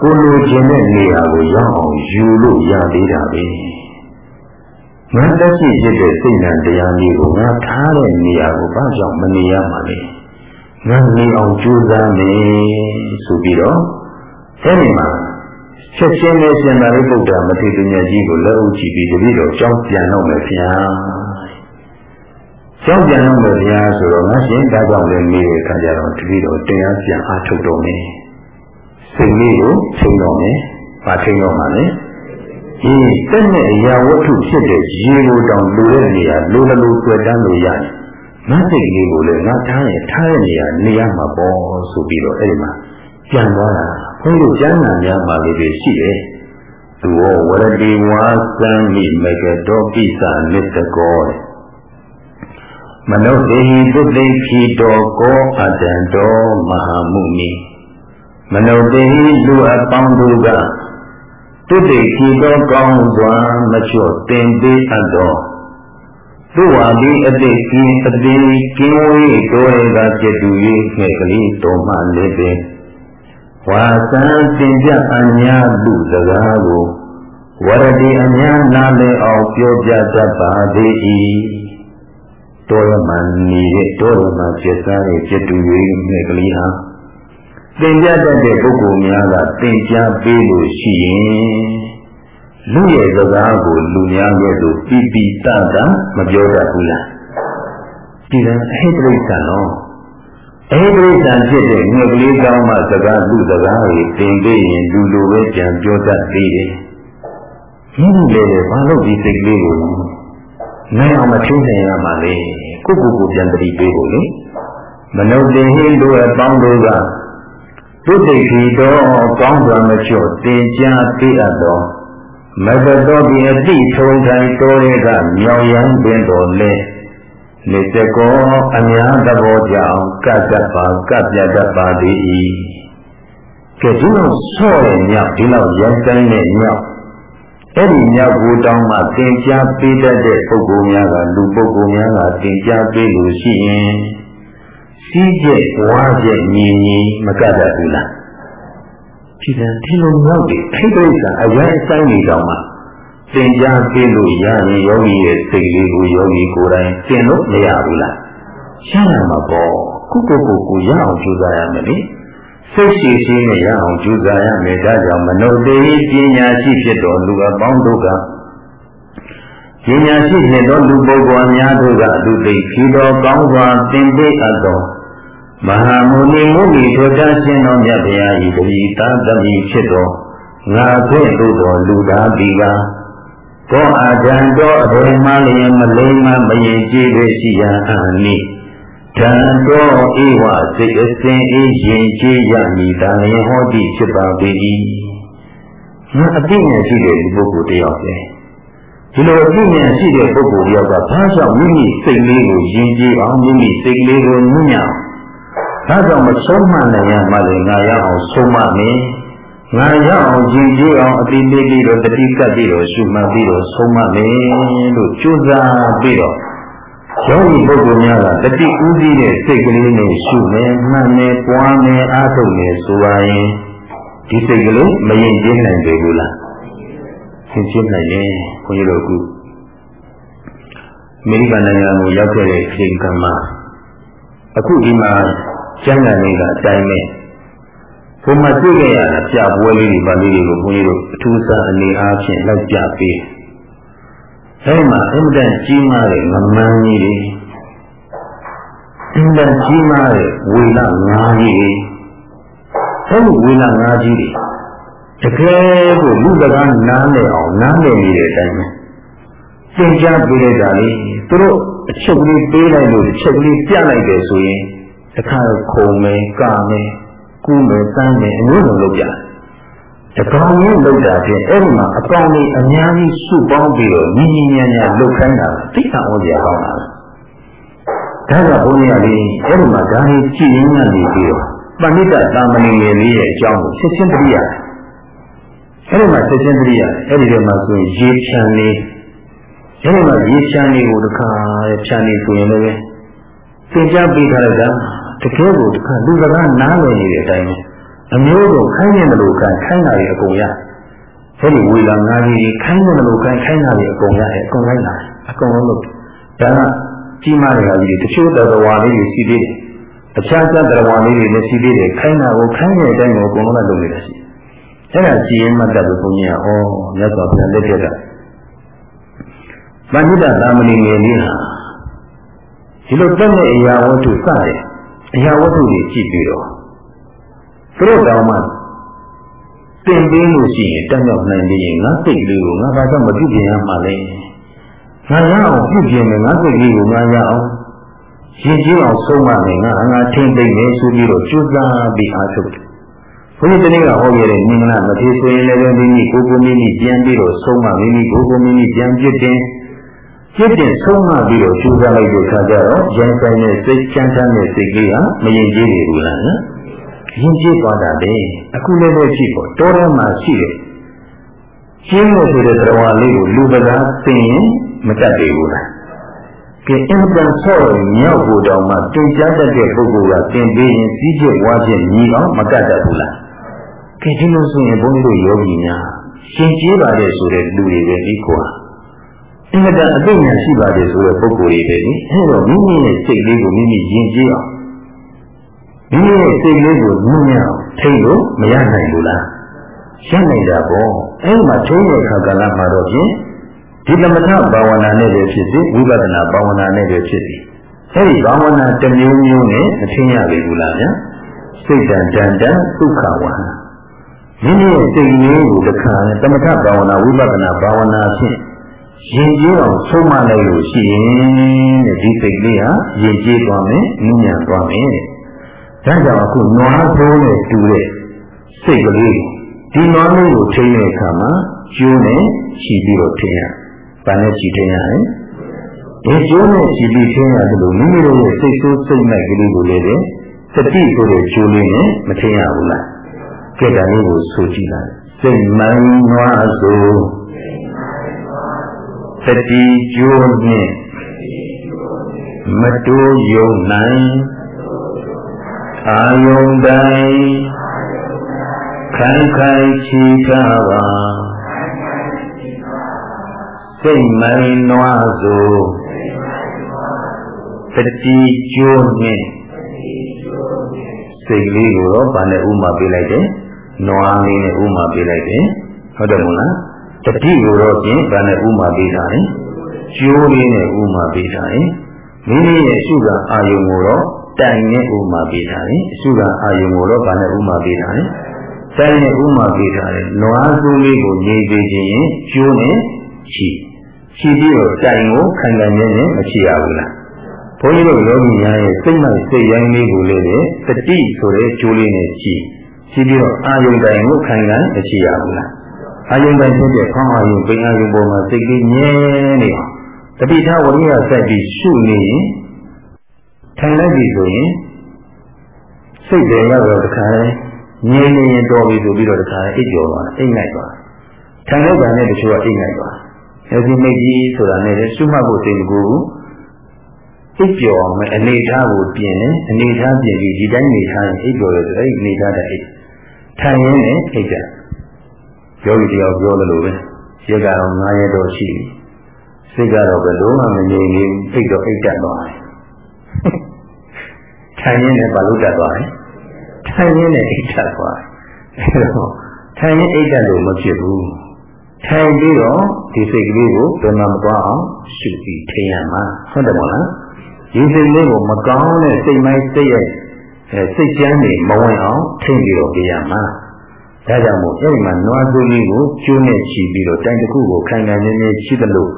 ကိုလိုချင်တဲ့နေရာကိုရောက်အောင်ယူလို့ရသေးတာပဲငါတက်ရှိဖြစ်တဲ့စိတ်ဉာဏ်တရားလေးကိုငါထားတဲ့နေရာကိုဘာကြောင့်မနေရမှာလဲငါနေအောင်ကြိုးစားမယ်ဆိုပြီးတော့အဲဒီမှာချက်ချင်းလေးရှင်သာရိပုတ္တရာမထေရကြီးကိုလက်အုပ်ချပြီးတပည့်တော်ကြောင်းပြန်တော့မယ်ဗျာ ကြောက်ကြံတော့မယ်ဗျာဆိုတော့ငါရှင်ဒါကြောင့်လည်းနေရခါကြတော့တတိတော်တရားပြန်အားထုတ်တော့မယ်စိတ်လေးကိုချိန်တော့မယ်ဘာချိန်တော့မှလဲဒီတက်နဲ့အရာဝတ္ထုဖြစ်တဲ့ရေကိုတောင်လိုတဲ့နေရာလိုလိုတွေ့တန်းလို့ရတယ်ငါစိတ်ကလေးကိုလည်းငါထားရင်ထားတဲ့နေရာနေရာမှာပေါ့ဆိုပြီးတော့အဲ့ဒီမှာပြန်သွားတာဘုန်းကြီးကျမ်းဂန်များပါလေးတွေရှိတယ်သူဝဝရတိဝါသံမိမကတောပိသနိတကောတဲ့ မနုဿေဟိတုတိခိတောကောအတံတောမဟာမုနိမနုဿေဟိလူအပေါင်းတို့ကတုတိခိတောကောင်းစွာမချော့တင်ပေးအပ်သောသူဝါဒီအတိတ်ကြီးအတိကင်းဝေးတော်ရကပြည့်သူ၍ငှဲ့ကလေးတော်မှလည်းပင်ဝါသံတင်ပြအညာလူစကားကိုဝရတိအညာနာလေအောင်ပြောပြတတ်ပါသေး၏ တောရမှနေတဲ့တောရမှပြတ်သားတဲ့ပြတူတွေနဲ့ကလေးဟာသင်ပြတတ်တဲ့ပုဂ္ဂိုလ်များကသင်ကြားပေးလို့ရှိရင်လူရဲ့စကားကိုလူများရဲ့သူပြပြတတမပြောတတ်ဘူးလားဒီကဟိတရိစ္ဆာနော်အဲဒိဋ္ဌံဖြစ်တဲ့ငွေကလေးကောင်းမှစကားလူစကားတွေသင်ပေးရင်လူလိုပဲကြံပြောတတ်သေးတယ်။ဒီလိုလေဘာလို့ဒီစိတ်ကလေးကို နိုင်အောင်မထိနိုင်ရမှာလေကိုကိုကိုပြန်တတိပေးဖို့လေမနုဿေဟိတို့အပေါင်းတို့ကသုတိခိတော်ကောင်းစွာမချော့တင်ကြားပေးအပ်တော်မတတော်ဒီအတိထုံထိုင်တော်ရဲ့ကမြောင်ရန်ပင်တော်လဲနေတကောအများသဘောကြောင့်ကတ်တတ်ပါကတ်ပြတတ်ပါသည်ကဲဒီလိုဆော့ရဲ့ညဒီလောက်ရန်တိုင်းတဲ့ည အဲ့ဒီမြောက်ကိုတောင်းမှသင်ကြားပေးတတ်တဲ့ပုဂ္ဂိုလ်များကလူပုဂ္ဂိုလ်များကသင်ကြားပေးလို့ရှိရင်စီးကျက်ဝါကျက်ညီညီမကတတ်ဘူးလားဒီတန်ဒီလိုမြောက်တွေခိတ္တိကအရင်အဆိုင်နေတောင်မှသင်ကြားပေးလို့ရရင်ယောဂီရဲ့စိတ်လေးကိုယောဂီကိုယ်တိုင်သင်လို့မရဘူးလားရှင်းရမှာပေါ့ခုကိုယ်ကိုယ်ကိုရအောင်ကြိုးစားရမယ်လေ စိတ်ရှိရှိနဲ့ရအောင်ကြိုးစားရမယ်ဒါကြောင့်မနုဿေပညာရှိဖြစ်တော်လူအပေါင်းတို့ကပညာရှိဖြစ်သောလူပုဂ္ဂိုလ်အများတို့ကအတုသိခီတော်ကောင်းစွာသင်ပေးအပ်သောမဟာမုနီမုနီထိုတရှင်တော်မြတ်ဗျာဤတတိသာသမီဖြစ်တော်ငါခွင့်တို့တော်လူသားဒီကကောအာတံတော်အဘေမလျင်မလိမ္မာမရင်ကြည့်ပဲရှိရအာနိ တံတော်ဧဝစိတ်အစဉ်အေးရင်ကြည်ရမည်တန်ရင်ဟောတိဖြစ်ပါပေ၏ငါအသိဉာဏ်ရှိတဲ့လူပုဂ္ဂိုလ်တယောက်ပဲဒီလိုအသိဉာဏ်ရှိတဲ့ပုဂ္ဂိုလ်တယောက်ကဘာကြောင့်မိမိစိတ်လေးကိုယဉ်ကျေးအောင်မိမိစိတ်လေးကိုညှိအောင်ဒါကြောင့်မဆုံးမနိုင်ရမှလည်းငါရအောင်ဆုံးမမယ်ငါရအောင်ကြည်ကြည်အောင်အတိလေးပြီးတော့တတိကပ်ပြီးတော့ရှုမှတ်ပြီးတော့ဆုံးမမယ်လို့ကြိုးစားပြီးတော့ ယောဂီပုဂ္ဂိုလ်များကတတိဥစည်းတဲ့စိတ်ကလေးနဲ့ရှုမယ်မှန်မယ်ပွားမယ်အားထုတ်မယ်ဆိုရင်ဒီစိတ်ကလေးမရင်ကျင်းနိုင်ပေဘူးလားသင်ချင်းနိုင်ရင်ခွန်ကြီးတို့အခုအမေရိကန်နိုင်ငံကိုရောက်ခဲ့တဲ့အချိန်ကမှအခုဒီမှာကျမ်းဂန်လေးကအတိုင်းပဲဘုမတွေ့ခဲ့ရတာပြပွဲလေးတွေပါလေးတွေကိုခွန်ကြီးတို့အထူးစားအနေအားဖြင့်လိုက်ပြပေး အဲဒီမှာအင်မတန်ကြီးမားတဲ့ငမန်းကြီးတွေအင်မတန်ကြီးမားတဲ့ဝေလငါးကြီးတွေအဲဒီဝေလငါးကြီးတွေတကယ်ကိုလူတကားနားလည်အောင်နားလည်နေတဲ့အတိုင်းပဲသင်ကြားပေးလိုက်တာလေသူတို့အချက်ကလေးပေးလိုက်လို့အချက်ကလေးပြလိုက်တယ်ဆိုရင်တစ်ခါခုံမယ်ကာမယ်ကူးမယ်တန်းမယ်အမျိုးစုံလုပ်ကြတ ကောင်ကြီးလုပ်တာဖြင့်အဲ့ဒီမှာအကောင်ကြီးအများကြီးစုပေါင်းပြီးတော့ညီညီညာညာလုပ်ခိုင်းတာသိတာဩဇာကောင်းတာဒါကဘုန်းကြီးကလေအဲ့ဒီမှာဒါကြီးကြည်ရင်းကနေပြီးတော့ပဏိတသာမဏေငယ်လေးရဲ့အကြောင်းကိုချက်ချင်းတတိယအဲ့ဒီမှာချက်ချင်းတတိယအဲ့ဒီထဲမှာဆိုရင်ရေချမ်းလေးအဲ့ဒီမှာရေချမ်းလေးကိုတခါဖြန်းနေဆိုရင်လည်းသင်ကြားပေးထားလိုက်တာတကယ်ကိုတခါလူစကားနားလည်နေတဲ့အတိုင်းပဲ အမျိုးစုံခိုင်းနေတယ်လို့ခိုင်းခိုင်းတာတွေအကုန်ရအဲ့ဒီဝေလာငါးကြီးခိုင်းနေတယ်လို့ခိုင်းခိုင်းတာတွေအကုန်ရတယ်အကုန်ခိုင်းတာအကုန်လုံးလို့ဒါကကြီးမားတဲ့ဟာကြီးတချို့တော်ဝါလေးတွေရှိသေးတယ်အခြားခြားတော်ဝါလေးတွေလည်းရှိသေးတယ်ခိုင်းတာကိုခိုင်းတဲ့အတိုင်းကိုအကုန်လုံးလုပ်နေတာရှိအဲ့ဒါကြည်ရင်မှတ်တတ်လို့ဘုန်းကြီးကဩမြတ်စွာဘုရားလက်ထက်ကမဏိတသာမဏေငယ်လေးဟာဒီလိုတက်တဲ့အရာဝတ္ထုစတယ်အရာဝတ္ထုတွေကြည့်ပြီးတော့ သူတို့တောင်မှတင်ပေးလို့ရှိရင်တက်ရောက်နိုင်သေးရင်ငါစိတ်လေးကိုငါဘာကြောင့်မပြုပြင်ရမှာလဲငါရအောင်ပြုပြင်မယ်ငါစိတ်လေးကိုငါရအောင်ရင်ကြီးအောင်ဆုံးမမယ်ငါငါထိမ့်သိမ့်မယ်ဆိုပြီးတော့ကြိုးစားပြီးအားထုတ်တယ်ဘုရားတနေ့ကဟောခဲ့တဲ့မင်္ဂလာမထေဆိုရင်လည်းမိမိကိုယ်ကိုမိမိပြန်ပြီးတော့ဆုံးမမိမိကိုယ်ကိုမိမိပြန်ပြစ်တင်ပြစ်တင်ဆုံးမပြီးတော့ကြိုးစားလိုက်တဲ့အခါကျတော့ရန်ဆိုင်တဲ့စိတ်ချမ်းသာတဲ့စိတ်ကလေးဟာမရင်ကြီးနေဘူးလားနော် ရင်ကျေးသွားတာလေအခုလည်းပဲရှိပေါ့တောထဲမှာရှိတယ်ရှင်းလို့ဆိုတဲ့တရားလေးကိုလူပကားသိရင်မတတ်သေးဘူးလားကဲအင်တန်ဆော့မြောက်ဖို့တောင်မှတင်ကြားတတ်တဲ့ပုဂ္ဂိုလ်ကသင်ပေးရင်စီးကျက်ဝါချက်ညီအောင်မတတ်တတ်ဘူးလားကဲဒီလိုဆိုရင်ဘုန်းကြီးတို့ယောဂီများရှင်ကျေးပါတဲ့ဆိုတဲ့လူတွေပဲဒီကွာအင်တန်အသိဉာဏ်ရှိပါတယ်ဆိုတဲ့ပုဂ္ဂိုလ်တွေပဲနိအဲတော့မိမိရဲ့စိတ်လေးကိုမိမိယဉ်ကျေးအောင် မိမိရဲ့စိတ်လေးကိုညှိနှောင်းထိလို့မရနိုင်ဘူးလားရနိုင်တာပေါ့အဲဒီမှာထိတဲ့အခါကလည်းမှာတော့ဖြင့်ဒီသမထဘာဝနာနဲ့ပဲဖြစ်စေဝိပဿနာဘာဝနာနဲ့ပဲဖြစ်စေအဲဒီဘာဝနာတစ်မျိုးမျိုးနဲ့မထင်ရပြီဘူးလားဗျာစိတ်တန်တန်တန်ဒုက္ခဝဟမိမိရဲ့စိတ်လေးကိုတစ်ခါနဲ့သမထဘာဝနာဝိပဿနာဘာဝနာဖြင့်ရင်ကျေးအောင်ဆုံးမလိုက်လို့ရှိရင်တဲ့ဒီစိတ်လေးဟာရင်ကျေးသွားမယ်၊ဉာဏ်သွားမယ်တဲ့ ဒါကြောင့်အခုနွားထိုးနဲ့တူတဲ့စိတ်ကလေးဒီနွားလေးကိုထိတဲ့အခါမှာကျိုးနဲ့ခြီးပြီးတော့ထင်ရ။ဘာနဲ့ခြီးထင်ရလဲ။ဒီကျိုးနဲ့ခြီးပြီးထင်ရတယ်လို့မိမိတို့ရဲ့စိတ်ဆိုးစိတ်မိုက်ကလေးကိုလည်းတတိဆိုတဲ့ကျိုးလေးနဲ့မထင်ရဘူးလား။ကြက်တာလေးကိုဆိုကြည့်လိုက်။စိတ်မိုင်းနွားဆိုတတိကျိုးနှင့်မတိုးယုံနိုင် အာယုန်တိုင်းခိုင်ခိုင်ချီကားပါစိတ်မိုင်းနွားဆိုတတိကျိုးနှင့်စိတ်ကလေးကိုတော့ဗာနဲ့ဥမာပေးလိုက်တယ်နွားလေးနဲ့ဥမာပေးလိုက်တယ်ဟုတ်တယ်မို့လားတတိကိုတော့ပြင်ဗာနဲ့ဥမာပေးတာလေကျိုးလေးနဲ့ဥမာပေးတာလေမိမိရဲ့အစုကအာယုံကိုတော့ တိုင်နဲ့ဥမာပေးတာလေအစုကအာယုံကိုတော့ဗာနဲ့ဥမာပေးတာလေတိုင်နဲ့ဥမာပေးတာလေနွားစုလေးကိုငြိမ်ပေးခြင်းရင်ကျိုးနဲ့ချီချီပြီးတော့တိုင်ကိုခံခံရင်းနဲ့မချီရဘူးလားဘုန်းကြီးတို့ယောဂီများရဲ့စိတ်မှစိတ်ရိုင်းလေးကိုလေးနဲ့တတိဆိုတဲ့ကျိုးလေးနဲ့ချီချီပြီးတော့အာယုန်တိုင်ကိုခံခံမချီရဘူးလားအာယုန်တိုင်ဖြစ်တဲ့ခေါင်းအာယုန်ပင်အာယုန်ပေါ်မှာစိတ်လေးငြင်းနေအောင်တတိထဝရိယဆက်ပြီးရှုနေရင် ထိုင်လိုက်ပြီဆိုရင်စိတ်တွေရောက်တော့တခါလဲငြင်းနေရင်တော်ပြီဆိုပြီးတော့တခါလဲအိပ်ကျော်သွားတယ်အိပ်လိုက်သွားထိုင်လိုက်တာနဲ့တချို့ကအိပ်လိုက်သွားအဲဒီမိတ်ကြီးဆိုတာနဲ့ရှုမှတ်ဖို့စိတ်ကူအိပ်ကျော်အောင်မဲ့အနေထားကိုပြင်တယ်အနေထားပြင်ပြီးဒီတိုင်းနေထားရင်အိပ်ကျော်တယ်ဆိုတော့အနေထားတဲ့အိပ်ထိုင်ရင်းနဲ့အိပ်တယ်ယောဂီတယောက်ပြောတယ်လို့ပဲရက်ကတော့9ရက်တော့ရှိပြီစိတ်ကတော့ဘယ်လိုမှမငြိမ်နေဘူးစိတ်တော့အိတ်တက်သွားတယ် ထိုင်ရင်းနဲ့ဘာလို့တက်သွားလဲထိုင်ရင်းနဲ့အိတ်တက်သွားတယ်အဲတော့ထိုင်ရင်းအိတ်တက်လို့မဖြစ်ဘူးထိုင်ပြီးတော့ဒီစိတ်ကလေးကိုဘယ်မှမသွားအောင်ရှုပြီးထိရမှာဟုတ်တယ်မို့လားဒီစိတ်လေးကိုမကောင်းတဲ့စိတ်မိုင်းစိတ်ရဲ့စိတ်ကြမ်းနေမဝင်အောင်ထိပြီးတော့ပြရမှာဒါကြောင့်မို့အဲ့ဒီမှာနွားသူလေးကိုကျိုးနဲ့ချီပြီးတော့တိုင်တစ်ခုကိုခိုင်ခိုင်နေနေရှိသလို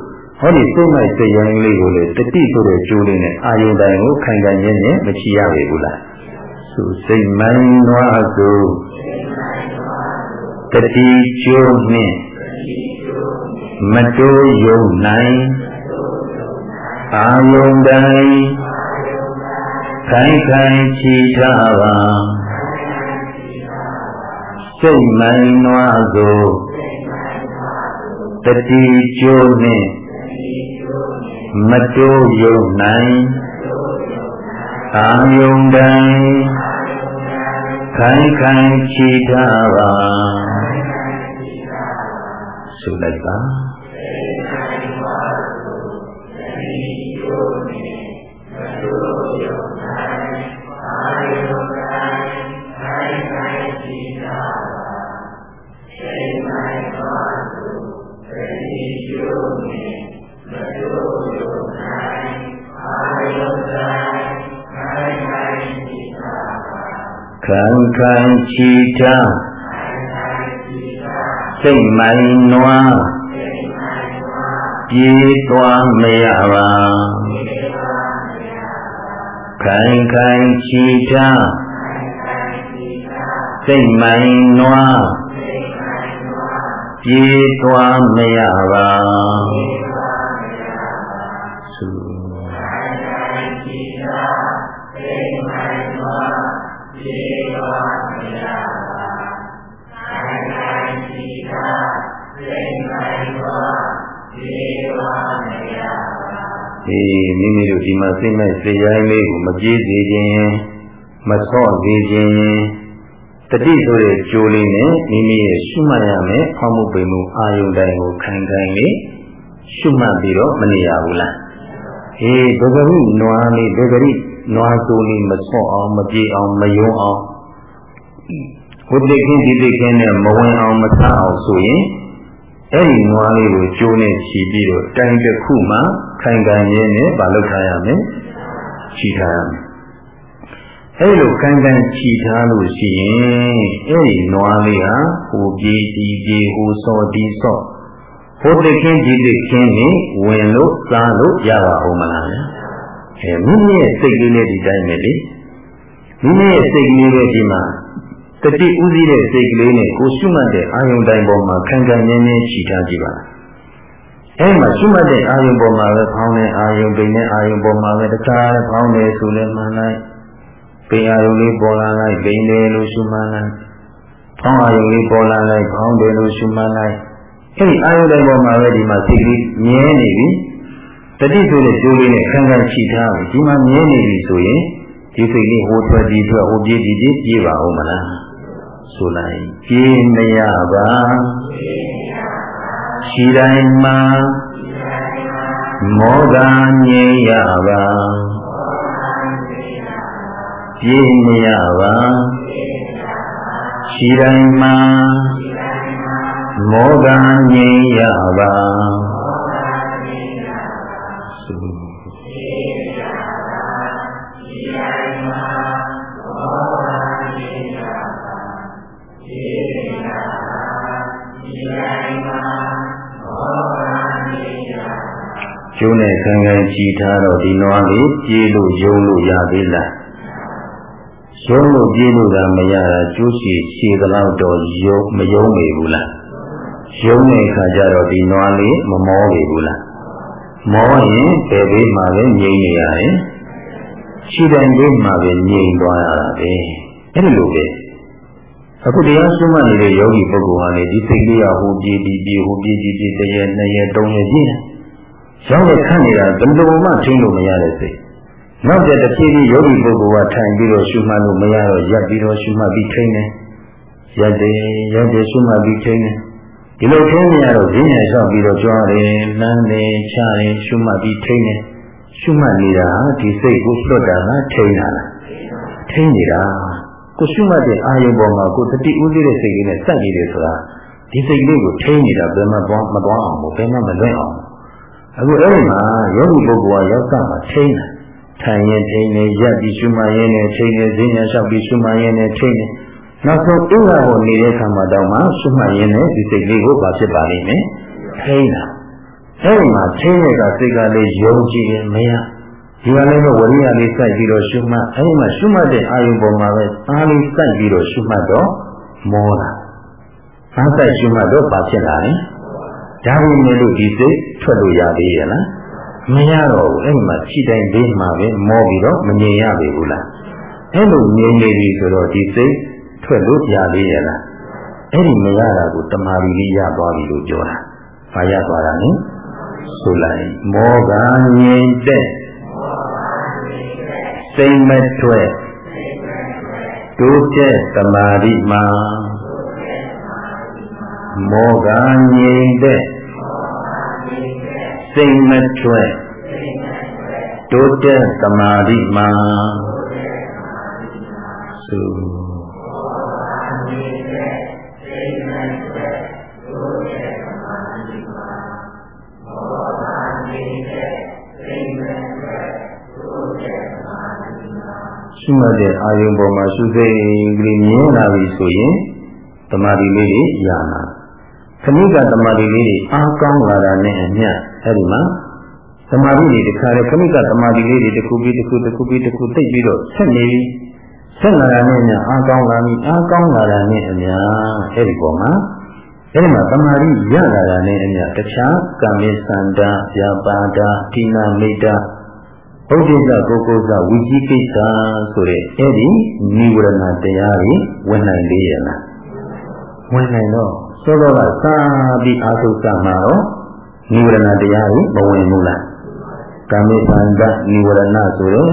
ဟောဒီစိတ်မိုက်စိတ်ရိုင်းလေးကိုလေတတိဆိုတဲ့ကျိုးလေးနဲ့အာယုန်တိုင်ကိုခိုင်ခိုင်နေနေမချီရပေဘူးလားသူစိတ်မိုင်းနွားသူတတိကျိုးနှင့်မတိုးယုံနိုင်အာယုန်တိုင်ခိုင်ခိုင်ချီထားပါစိတ်မိုင်းနွားကိုတတိကျိုးနှင့် မတိုးယုံနိုင်အာယုန်တိုင်ခိုင်ခိုင်ချီထားပါဆုလိုက်ပါ ခံခံချီတာစိတ်မိုင်နွားပြေးသွားမရပါခံခံချီတာစိတ်မိုင်နွားပြေးသွားမရပါ အေးမိမိတို့ဒီမှာစိတ်နဲ့စိတ်ရိုင်းလေးကိုမပြေးစေခြင်းမဆော့စေခြင်းတတိဆိုတဲ့ကြိုးလေးနဲ့မိမိရဲ့ရှုမှတ်ရမယ်ဖောင်းမှုပိန်မှုအာယုန်တိုင်းကိုခံခံလေးရှုမှတ်ပြီးတော့မနေရဘူးလားအေးဒဂရိနွားလေးဒဂရိနွားဆိုးလေးမဆော့အောင်မပြေအောင်မယုံအောင်ဝိတ္တခင်းဒီတိခင်းနဲ့မဝင်အောင်မဆအောင်ဆိုရင် အဲ့ဒီနွားလေးကိုကျိုးနဲ့ချီပြီးတော့တိုင်တစ်ခုမှခိုင်ခံရင်းနဲ့မလုပ်ထားရမယ်ချီထားရမယ်အဲ့လိုခိုင်ခံချီထားလို့ရှိရင်အဲ့ဒီနွားလေးဟာဟိုပြေးဒီပြေးဟိုစောဒီစောဟိုတခင်းဒီတခင်းနဲ့ဝင်လို့စားလို့ရပါဦးမလားအဲမိမိရဲ့စိတ်ကလေးနဲ့ဒီတိုင်းပဲလေမိမိရဲ့စိတ်ကလေးရဲ့ဒီမှာ တတိဥစည်းတဲ့စိတ်ကလေးနဲ့ကိုရှုမှတ်တဲ့အာယုန်တိုင်းပေါ်မှာခံခံရင်းနဲ့ခြိထားကြည့်ပါအဲ့မှာရှုမှတ်တဲ့အာယုန်ပေါ်မှာပဲဖောင်းတဲ့အာယုန်ပိန်တဲ့အာယုန်ပေါ်မှာပဲတခြားဖောင်းတယ်ဆိုလည်းမှန်လိုက်ပိန်အာယုန်လေးပေါ်လာလိုက်ပိန်တယ်လို့ရှုမှတ်လိုက်ဖောင်းအာယုန်လေးပေါ်လာလိုက်ဖောင်းတယ်လို့ရှုမှတ်လိုက်အဲ့ဒီအာယုန်တိုင်းပေါ်မှာပဲဒီမှာစိတ်ကလေးမြဲနေပြီတတိဆိုတဲ့ကျိုးလေးနဲ့ခံခံခြိထားပြီဒီမှာမြဲနေပြီဆိုရင်ဒီစိတ်လေးဟိုထွက်ဒီထွက်ဟိုပြေးဒီပြေးပြေးပါဦးမလား ဆိုလိုက်ပြေးမရပါရှိတိုင်းမှာမောကငြိမ်းရပါပြည့်မရပါရှိတိုင်းမှာမောကငြိမ်းရပါ ကျိုးနဲ့ခံခံကြည်ထားတော့ဒီနွားလေးပြေးလို့ယုံလို့ရသေးလားယုံလို့ပြေးလို့ကမရတာကျိုးစီရှည်တော့တော့ယုံမယုံနေဘူးလားယုံတဲ့အခါကျတော့ဒီနွားလေးမမောနေဘူးလားမောရင်ဘယ်ဘေးမှာပဲငြိမ့်နေရတယ်ခြေတိုင်ဘေးမှာပဲငြိမ့်သွားရတာပဲအဲ့ဒီလိုပဲအခုတရားရှုမှတ်နေတဲ့ယောဂီပုဂ္ဂိုလ်ဟာလေဒီစိတ်လေးကဟိုပြေးပြီးပြေးဟိုပြေးပြီးပြေးတရနှစ်ရက်သုံးရက်ပြည့် ရောက်ရခန့်နေတာဘယ်လိုမှထိလို့မရတဲ့စိတ်နောက်တဲ့တစ်ပြေးပြီးယောဂီပုဂ္ဂိုလ်ကထိုင်ပြီးတော့ရှုမှတ်လို့မရတော့ရပ်ပြီးတော့ရှုမှတ်ပြီးထိနေရပ်တယ်ရပ်တယ်ရှုမှတ်ပြီးထိနေဒီလိုထိနေရတော့ဈဉ္ညာလျှောက်ပြီးတော့ကြွားတယ်လမ်းတယ်ချတယ်ရှုမှတ်ပြီးထိနေရှုမှတ်နေတာဒီစိတ်ကိုလွတ်တာလားထိနေတာလားထိနေတာကိုရှုမှတ်တဲ့အာယုံပေါ်မှာကိုတတိဥသိတဲ့စိတ်ကလေးနဲ့စက်နေတယ်ဆိုတာဒီစိတ်လေးကိုထိနေတာဘယ်မှသွားမသွားအောင်ဘယ်မှမလွင့်အောင် အခုအဲ့ဒီမှာယောဂီပုဂ္ဂိုလ်ကရောက်တာမှာထိန်းတယ်ထိုင်ရင်ထိန်းနေရပ်ပြီးရှုမှတ်ရင်နဲ့ထိန်းနေဈဉ္ညာလျှောက်ပြီးရှုမှတ်ရင်နဲ့ထိန်းနေနောက်ဆုံးအင်္ဂါကိုနေတဲ့အခါမှာတော့မှရှုမှတ်ရင်နဲ့ဒီစိတ်လေးကိုဘာဖြစ်ပါလိမ့်မယ်ထိန်းတာအဲ့ဒီမှာထိန်းတဲ့ကစိတ်ကလေးယုံကြည်ရင်မရဒီကလေးကဝရိယလေးစိုက်ပြီးတော့ရှုမှတ်အဲ့ဒီမှာရှုမှတ်တဲ့အာယုံပေါ်မှာပဲအားလေးစိုက်ပြီးတော့ရှုမှတ်တော့မောတာအားစိုက်ရှုမှတ်တော့ဘာဖြစ်လာလဲ ဒါပေမဲ့လို့ဒီစိတ်ထွက်လို့ရသေးရဲ့လားမရတော့ဘူးအဲ့ဒီမှာခြိတိုင်းလေးမှာပဲမောပြီးတော့မငြိမ်ရပြီဘူးလားအဲ့လိုငြိမ်နေပြီဆိုတော့ဒီစိတ်ထွက်လို့ရသေးရဲ့လားအဲ့ဒီမရတာကိုတမာရီလေးရသွားပြီလို့ပြောတာ။ဘာရသွားတာလဲဆိုလိုက်မောကငြိမ်တဲ့စိတ်မထွက်တိုးတဲ့တမာရီမှာမောကငြိမ်တဲ့ စိတ်မထွက်တိုးတဲ့တမာရီမှာသုရှိမှတ်တဲ့အာယုံပေါ်မှာရှုစိတ်ကလေးမြင်လာပြီဆိုရင်တမာတိလေးတွေရလာခဏကတမာတိလေးတွေအားကောင်းလာတာနဲ့အမျှ အဲ့ဒီမှာတမာတိတွေတခါလေခဏကတမာတိလေးတွေတစ်ခုပြီးတစ်ခုတစ်ခုပြီးတစ်ခုသိပြီးတော့ဆက်နေပြီဆက်လာတာနဲ့အမျှအားကောင်းလာပြီအားကောင်းလာတာနဲ့အမျှအဲ့ဒီပေါ်မှာအဲ့ဒီမှာတမာတိရလာတာနဲ့အမျှတခြားကံမေသန္တာဗျာပါဒာတိနာမိတ်တာဘုဒ္ဓဇကိုကိုဇဝိจิကိစ္စဆိုတဲ့အဲ့ဒီနိဝရဏတရားတွေဝင်နိုင်လေရလားဝင်နိုင်တော့သောတော်ကစာပြီးအာထုစမှာတော့ နိဝရဏတရားတွေမဝင်ဘူးလားကာမိသန္တနိဝရဏဆိုတဲ့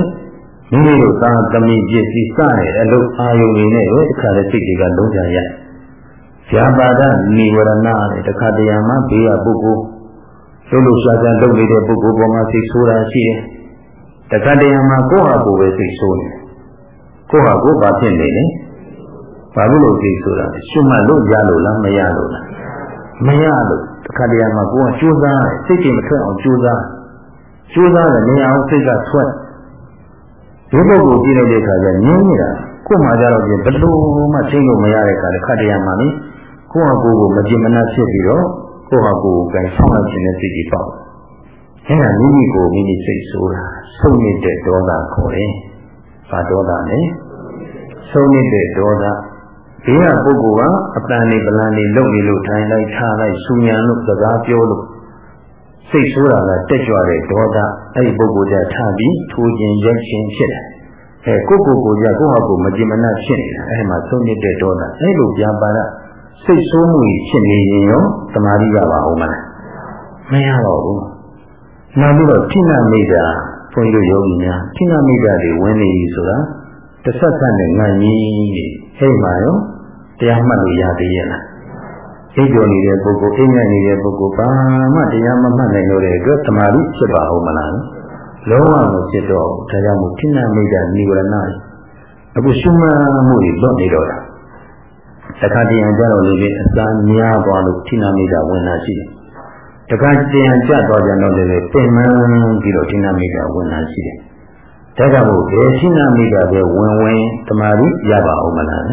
မိမိတို့သာသမီပစ္စည်းစတဲ့အလုပ်အာယုန်တွေနဲ့ပဲတခါလေစိတ်တွေကလုံးကြရ။ဇာပါဒနိဝရဏတဲ့တခါတရံမှာဘေးကပုဂ္ဂိုလ်လုံးလို့ရှားရှားလုပ်နေတဲ့ပုဂ္ဂိုလ်ပေါ်မှာစိတ်ဆိုးတာရှိတယ်။တခါတရံမှာကိုယ့်ဟာကိုယ်ပဲစိတ်ဆိုးနေကိုယ့်ဟာကိုယ်ဘာဖြစ်နေလဲဘာလို့လို့စိတ်ဆိုးတာလဲရှုမှတ်လို့ရလို့လားမရလို့လားမရလို့ တခါတရံမှာကိုယ်ကကြိုးစားတယ်စိတ်ကြီးမထွက်အောင်ကြိုးစားကြိုးစားတယ်နေရာအောင်စိတ်ကထွက်ဒီပုဂ္ဂိုလ်ကြည့်လိုက်တဲ့အခါကျငြင်းနေတာကိုယ်မှကြတော့ပြင်ဘယ်လိုမှချိန်လို့မရတဲ့အခါတခါတရံမှာလေကိုယ့်ဟာကိုယ်ကိုမကြင်မနှက်ဖြစ်ပြီးတော့ကိုယ့်ဟာကိုယ်ကိုယ်ဆောင်လိုက်ခြင်းနဲ့စိတ်ကြီးပေါ့အဲ့ဒါမိမိကိုမိမိစိတ်ဆိုးတာဆုံးနေတဲ့ဒေါသခေါ်တယ်။ဘာဒေါသလဲ။ဆုံးနေတဲ့ဒေါသ ဘေးကပုဂ္ဂိုလ်ကအတန်နေပလန်နေလုံနေလို့ထိုင်လိုက်ထားလိုက်ဆူညံလို့စကားပြောလို့စိတ်ဆိုးတာကတက်ကြွတဲ့ဒေါသအဲ့ဒီပုဂ္ဂိုလ်ကထားပြီးထိုးခြင်းရက်ခြင်းဖြစ်တယ်။အဲကိုကိုကိုကြကိုယ့်ဟာကိုယ်မကြင်မနှက်ဖြစ်နေတာအဲ့မှာဆုံးနေတဲ့ဒေါသအဲ့လိုပြန်ပါတော့စိတ်ဆိုးမှုဖြစ်နေရင်ရောတမာရီရပါအောင်မလားမရတော့ဘူးနောက်ပြီးတော့ထိနာမိတာဘုန်းကြီးတို့ယောဂီများထိနာမိတာတွေဝင်နေပြီဆိုတာတစ်ဆက်ဆက်နဲ့ငံကြီးနေ ဟဲ့မှာရောတရားမှတ်လို့ရသေးရဲ့လားအိပ်ပျော်နေတဲ့ပုဂ္ဂိုလ်အိမ်ငိုက်နေတဲ့ပုဂ္ဂိုလ်ဘာမှတရားမမှတ်နိုင်လို့တဲ့အတွက်တမာတိဖြစ်ပါဦးမလားလုံးဝမဖြစ်တော့ဒါကြောင့်မို့ခိဏမိတ်တာနိဝရဏအခုရှုမှတ်မှုတွေလွတ်နေတော့တာတခါတည်းအကြတော့လေအစာများသွားလို့ခိဏမိတ်တာဝင်လာရှိတယ်တခါတည်းအကြတော့ကြတော့လေပင်မပြီးတော့ခိဏမိတ်တာဝင်လာရှိတယ် ဒါကြောင့်မို့ဘယ်ခိဏမိတ်တာပဲဝင်ဝင်တမာတိရပါဦးမလား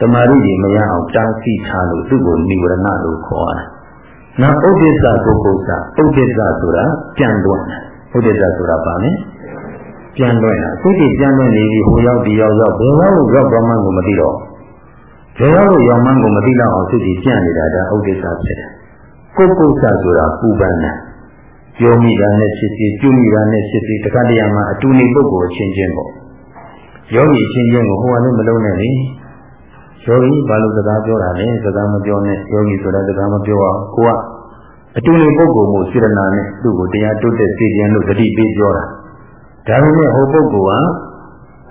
တမာတိကြီးမရအောင်တားဆီးထားလို့သူ့ကိုနိဝရဏလို့ခေါ်ရတယ်။နောက်ဥဒိစ္စပုဂ္ဂိုလ်စာဥဒိစ္စဆိုတာပြန်တွန်းတယ်။ဥဒိစ္စဆိုတာဘာလဲ။ပြန်တွန်းတာစိတ်ကြီးပြန်တွန်းနေပြီဟိုရောက်ဒီရောက်ရောက်ဘယ်ရောက်ရောက်သွားမှကိုမသိတော့ဘယ်ရောက်ရောက်မှကိုမသိတော့အောင်စိတ်ကြီးပြန်နေတာဒါဥဒိစ္စဖြစ်တယ်။ပုဂ္ဂိုလ်စာဆိုတာပူပန်တယ်။ ပြောမိတာနဲ့ဖြစ်စီပြုမိတာနဲ့ဖြစ်စီတခါတရံမှာအတူနေပုဂ္ဂိုလ်ချင်းချင်းပေါ့။ယောဂီချင်းချင်းကိုဟိုကလည်းမလုံးနဲ့လေ။ယောဂီဘာလို့စကားပြောတာလဲစကားမပြောနဲ့ယောဂီဆိုတာစကားမပြောအောင်ကိုကအတူနေပုဂ္ဂိုလ်မှုစေရနာနဲ့သူ့ကိုတရားတုတ်တဲ့စီပြန်လို့တတိပေးပြောတာဒါပေမဲ့ဟိုပုဂ္ဂိုလ်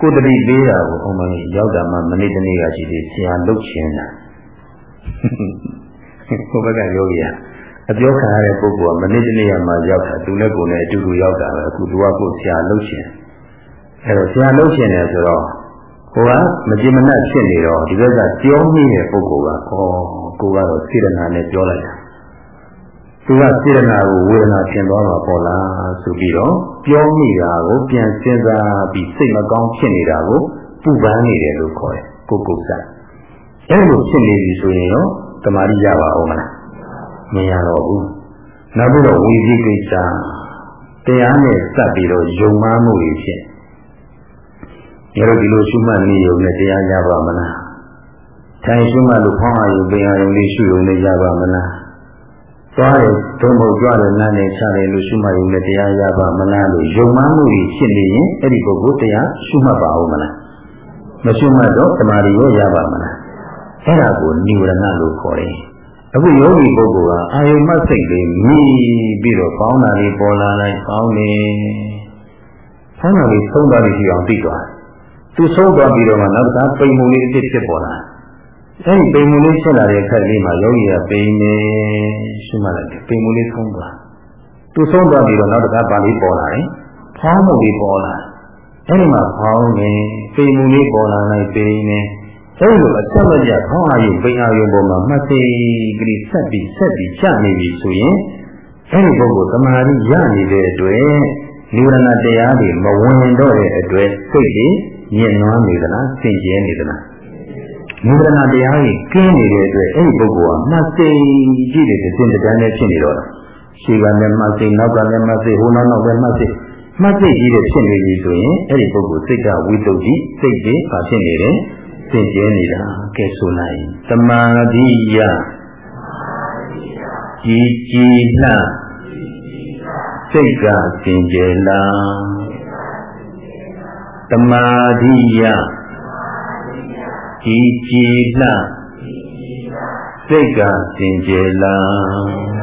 ကကိုတတိပေးတာကိုအမှန်ကြီးရောက်တာမှမနေ့တနေ့ကရှိသေးဆရာလုတ်ချင်တာဟိုဘက်ကယောဂီက အပြောခံရတဲ့ပုဂ္ဂိုလ်ကမနေ့တနေ့ကမှရောက်တာသူနဲ့ကိုယ်နဲ့အတူတူရောက်တာပဲအခုသူကကိုဆရာလုတ်ချင်အဲတော့ဆရာလုတ်ချင်တယ်ဆိုတော့ဟိုကမကြင်မနှက်ဖြစ်နေတော့ဒီဘက်ကပြောမိတဲ့ပုဂ္ဂိုလ်ကဩကိုကတော့စေတနာနဲ့ပြောလိုက်တာသူကစေတနာကိုဝေဒနာဖြစ်သွားမှာပေါ့လားဆိုပြီးတော့ပြောမိတာကိုပြန်စဉ်းစားပြီးစိတ်မကောင်းဖြစ်နေတာကိုပူပန်နေတယ်လို့ခေါ်တယ်ကိုကုသအဲလိုဖြစ်နေပြီဆိုရင်ရောတမာရီရပါအောင်မလား မရတော့ဘူးနောက်ပြီးတော့ဝိသိကိစ္စတရားနဲ့စပ်ပြီးတော့ယုံမှမှုတွေဖြစ်ငါတို့ဒီလိုရှုမှတ်နေရုံနဲ့တရားရပါမလားထိုင်ရှုမှတ်လို့ဖောင်းအာယုပင်အာယုလေးရှုရုံနဲ့ရပါမလားသွားတယ်သုံးဖို့ကြွတယ်နားနေချတယ်လို့ရှုမှတ်ရုံနဲ့တရားရပါမလားလို့ယုံမှမှုတွေဖြစ်နေရင်အဲ့ဒီပုဂ္ဂိုလ်တရားရှုမှတ်ပါဦးမလားမရှုမှတ်တော့တမာရီရောရပါမလားအဲ့ဒါကိုនិဝရဏလို့ခေါ်တယ် အခုယောဂီပုဂ္ဂိုလ်ကအာယုမစိတ်လေးမြည်ပြီးတော့ပေါင်းတာလေးပေါ်လာလိုက်ပေါင်းနေပေါင်းတာလေးသုံးတာလေးရှိအောင်သိသွားတယ်သူဆုံးသွားပြီးတော့မှနောက်တစ်ခါပိန်မှုလေးအဖြစ်ဖြစ်ပေါ်လာအဲဒီပိန်မှုလေးဖြစ်လာတဲ့အခါလေးမှာယောဂီကပိန်နေရှိမှလိုက်ပိန်မှုလေးဆုံးသွားသူဆုံးသွားပြီးတော့နောက်တစ်ခါပါလေးပေါ်လာတယ်ဖောင်းမှုလေးပေါ်လာအဲဒီမှာဖောင်းနေပိန်မှုလေးပေါ်လာလိုက်ပိန်နေ အဲဒီလိုအဆက်မပြဖောင်းအာယုပိန်အာယုပေါ်မှာမှတ်သိကလေးဆက်ပြီးဆက်ပြီးချနေပြီဆိုရင်အဲဒီပုဂ္ဂိုလ်တမာရီရနေတဲ့အတွက်နိဝရဏတရားတွေမဝင်တော့တဲ့အတွက်စိတ်တွေညင်နွမ်းနေသလားစင်ကြဲနေသလားမူရဏတရားကြီးကင်းနေတဲ့အတွက်အဲ့ဒီပုဂ္ဂိုလ်ကမှတ်စိတ်ကြည့်တဲ့စဉ်တန်းနဲ့ဖြစ်နေတော့တာရှေ့ကလည်းမှတ်စိတ်နောက်ကလည်းမှတ်စိတ်ဟိုနောက်နောက်လည်းမှတ်စိတ်မှတ်စိတ်ကြီးတဲ့ဖြစ်နေပြီဆိုရင်အဲ့ဒီပုဂ္ဂိုလ်စိတ်ကဝိတုဒ္ဓိစိတ်ကြီးပါဖြစ်နေတယ် စင်ကြဲနေတာကဲဆိုလိုက်တမာတိယကြည်ကြည်လှစိတ်ကစင်ကြဲလားတမာဓိယဤကြည်လှစိတ်ကစင်ကြယ်လား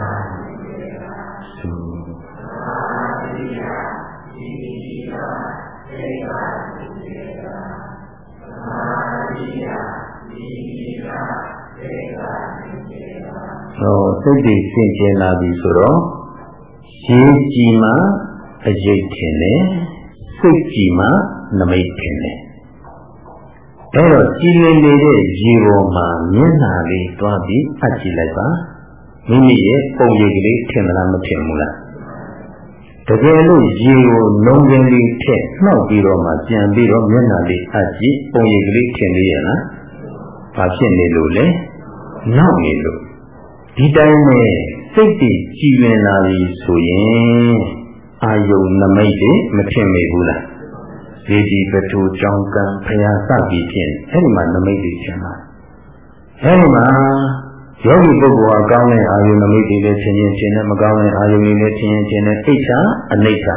ဟောစိတ်တွေစင်ကြယ်လာပြီဆိုတော့ရေးကြည်မှအရေးထင်တယ်စိတ်ကြည်မှနမိတ်ထင်တယ်အဲ့တော့ကြည်လင်နေတဲ့ရေပေါ်မှာမျက်နှာလေးတွားပြီးအပ်ကြည့်လိုက်ပါမိမိရဲ့ပုံရိပ်ကလေးထင်မလားမထင်ဘူးလားတကယ်လို့ရေကိုလုံးကျင်းလေးထည့်နှောက်ပြီးတော့မှပြန်ပြီးတော့မျက်နှာလေးအပ်ကြည့်ပုံရိပ်ကလေးထင်သေးရဲ့လားဘာဖြစ်နေလို့လဲနောက်နေလို့ ဒီတိုင်းနဲ့စိတ်တည်ကြည်လင်လာပြီဆိုရင်အာယုံနမိတ်တွေမထင်မိဘူးလားဒီဒီပထူကြောင်းကံဖရာစပြီးဖြင့်အဲ့ဒီမှာနမိတ်တွေချင်လာအဲ့ဒီမှာယောဂီပုဂ္ဂိုလ်ကကောင်းတဲ့အာယုနမိတ်တွေလည်းချင်းချင်းချင်းနဲ့မကောင်းတဲ့အာယုတွေလည်းချင်းချင်းနဲ့အိဋ္ဌာအနိဋ္ဌာ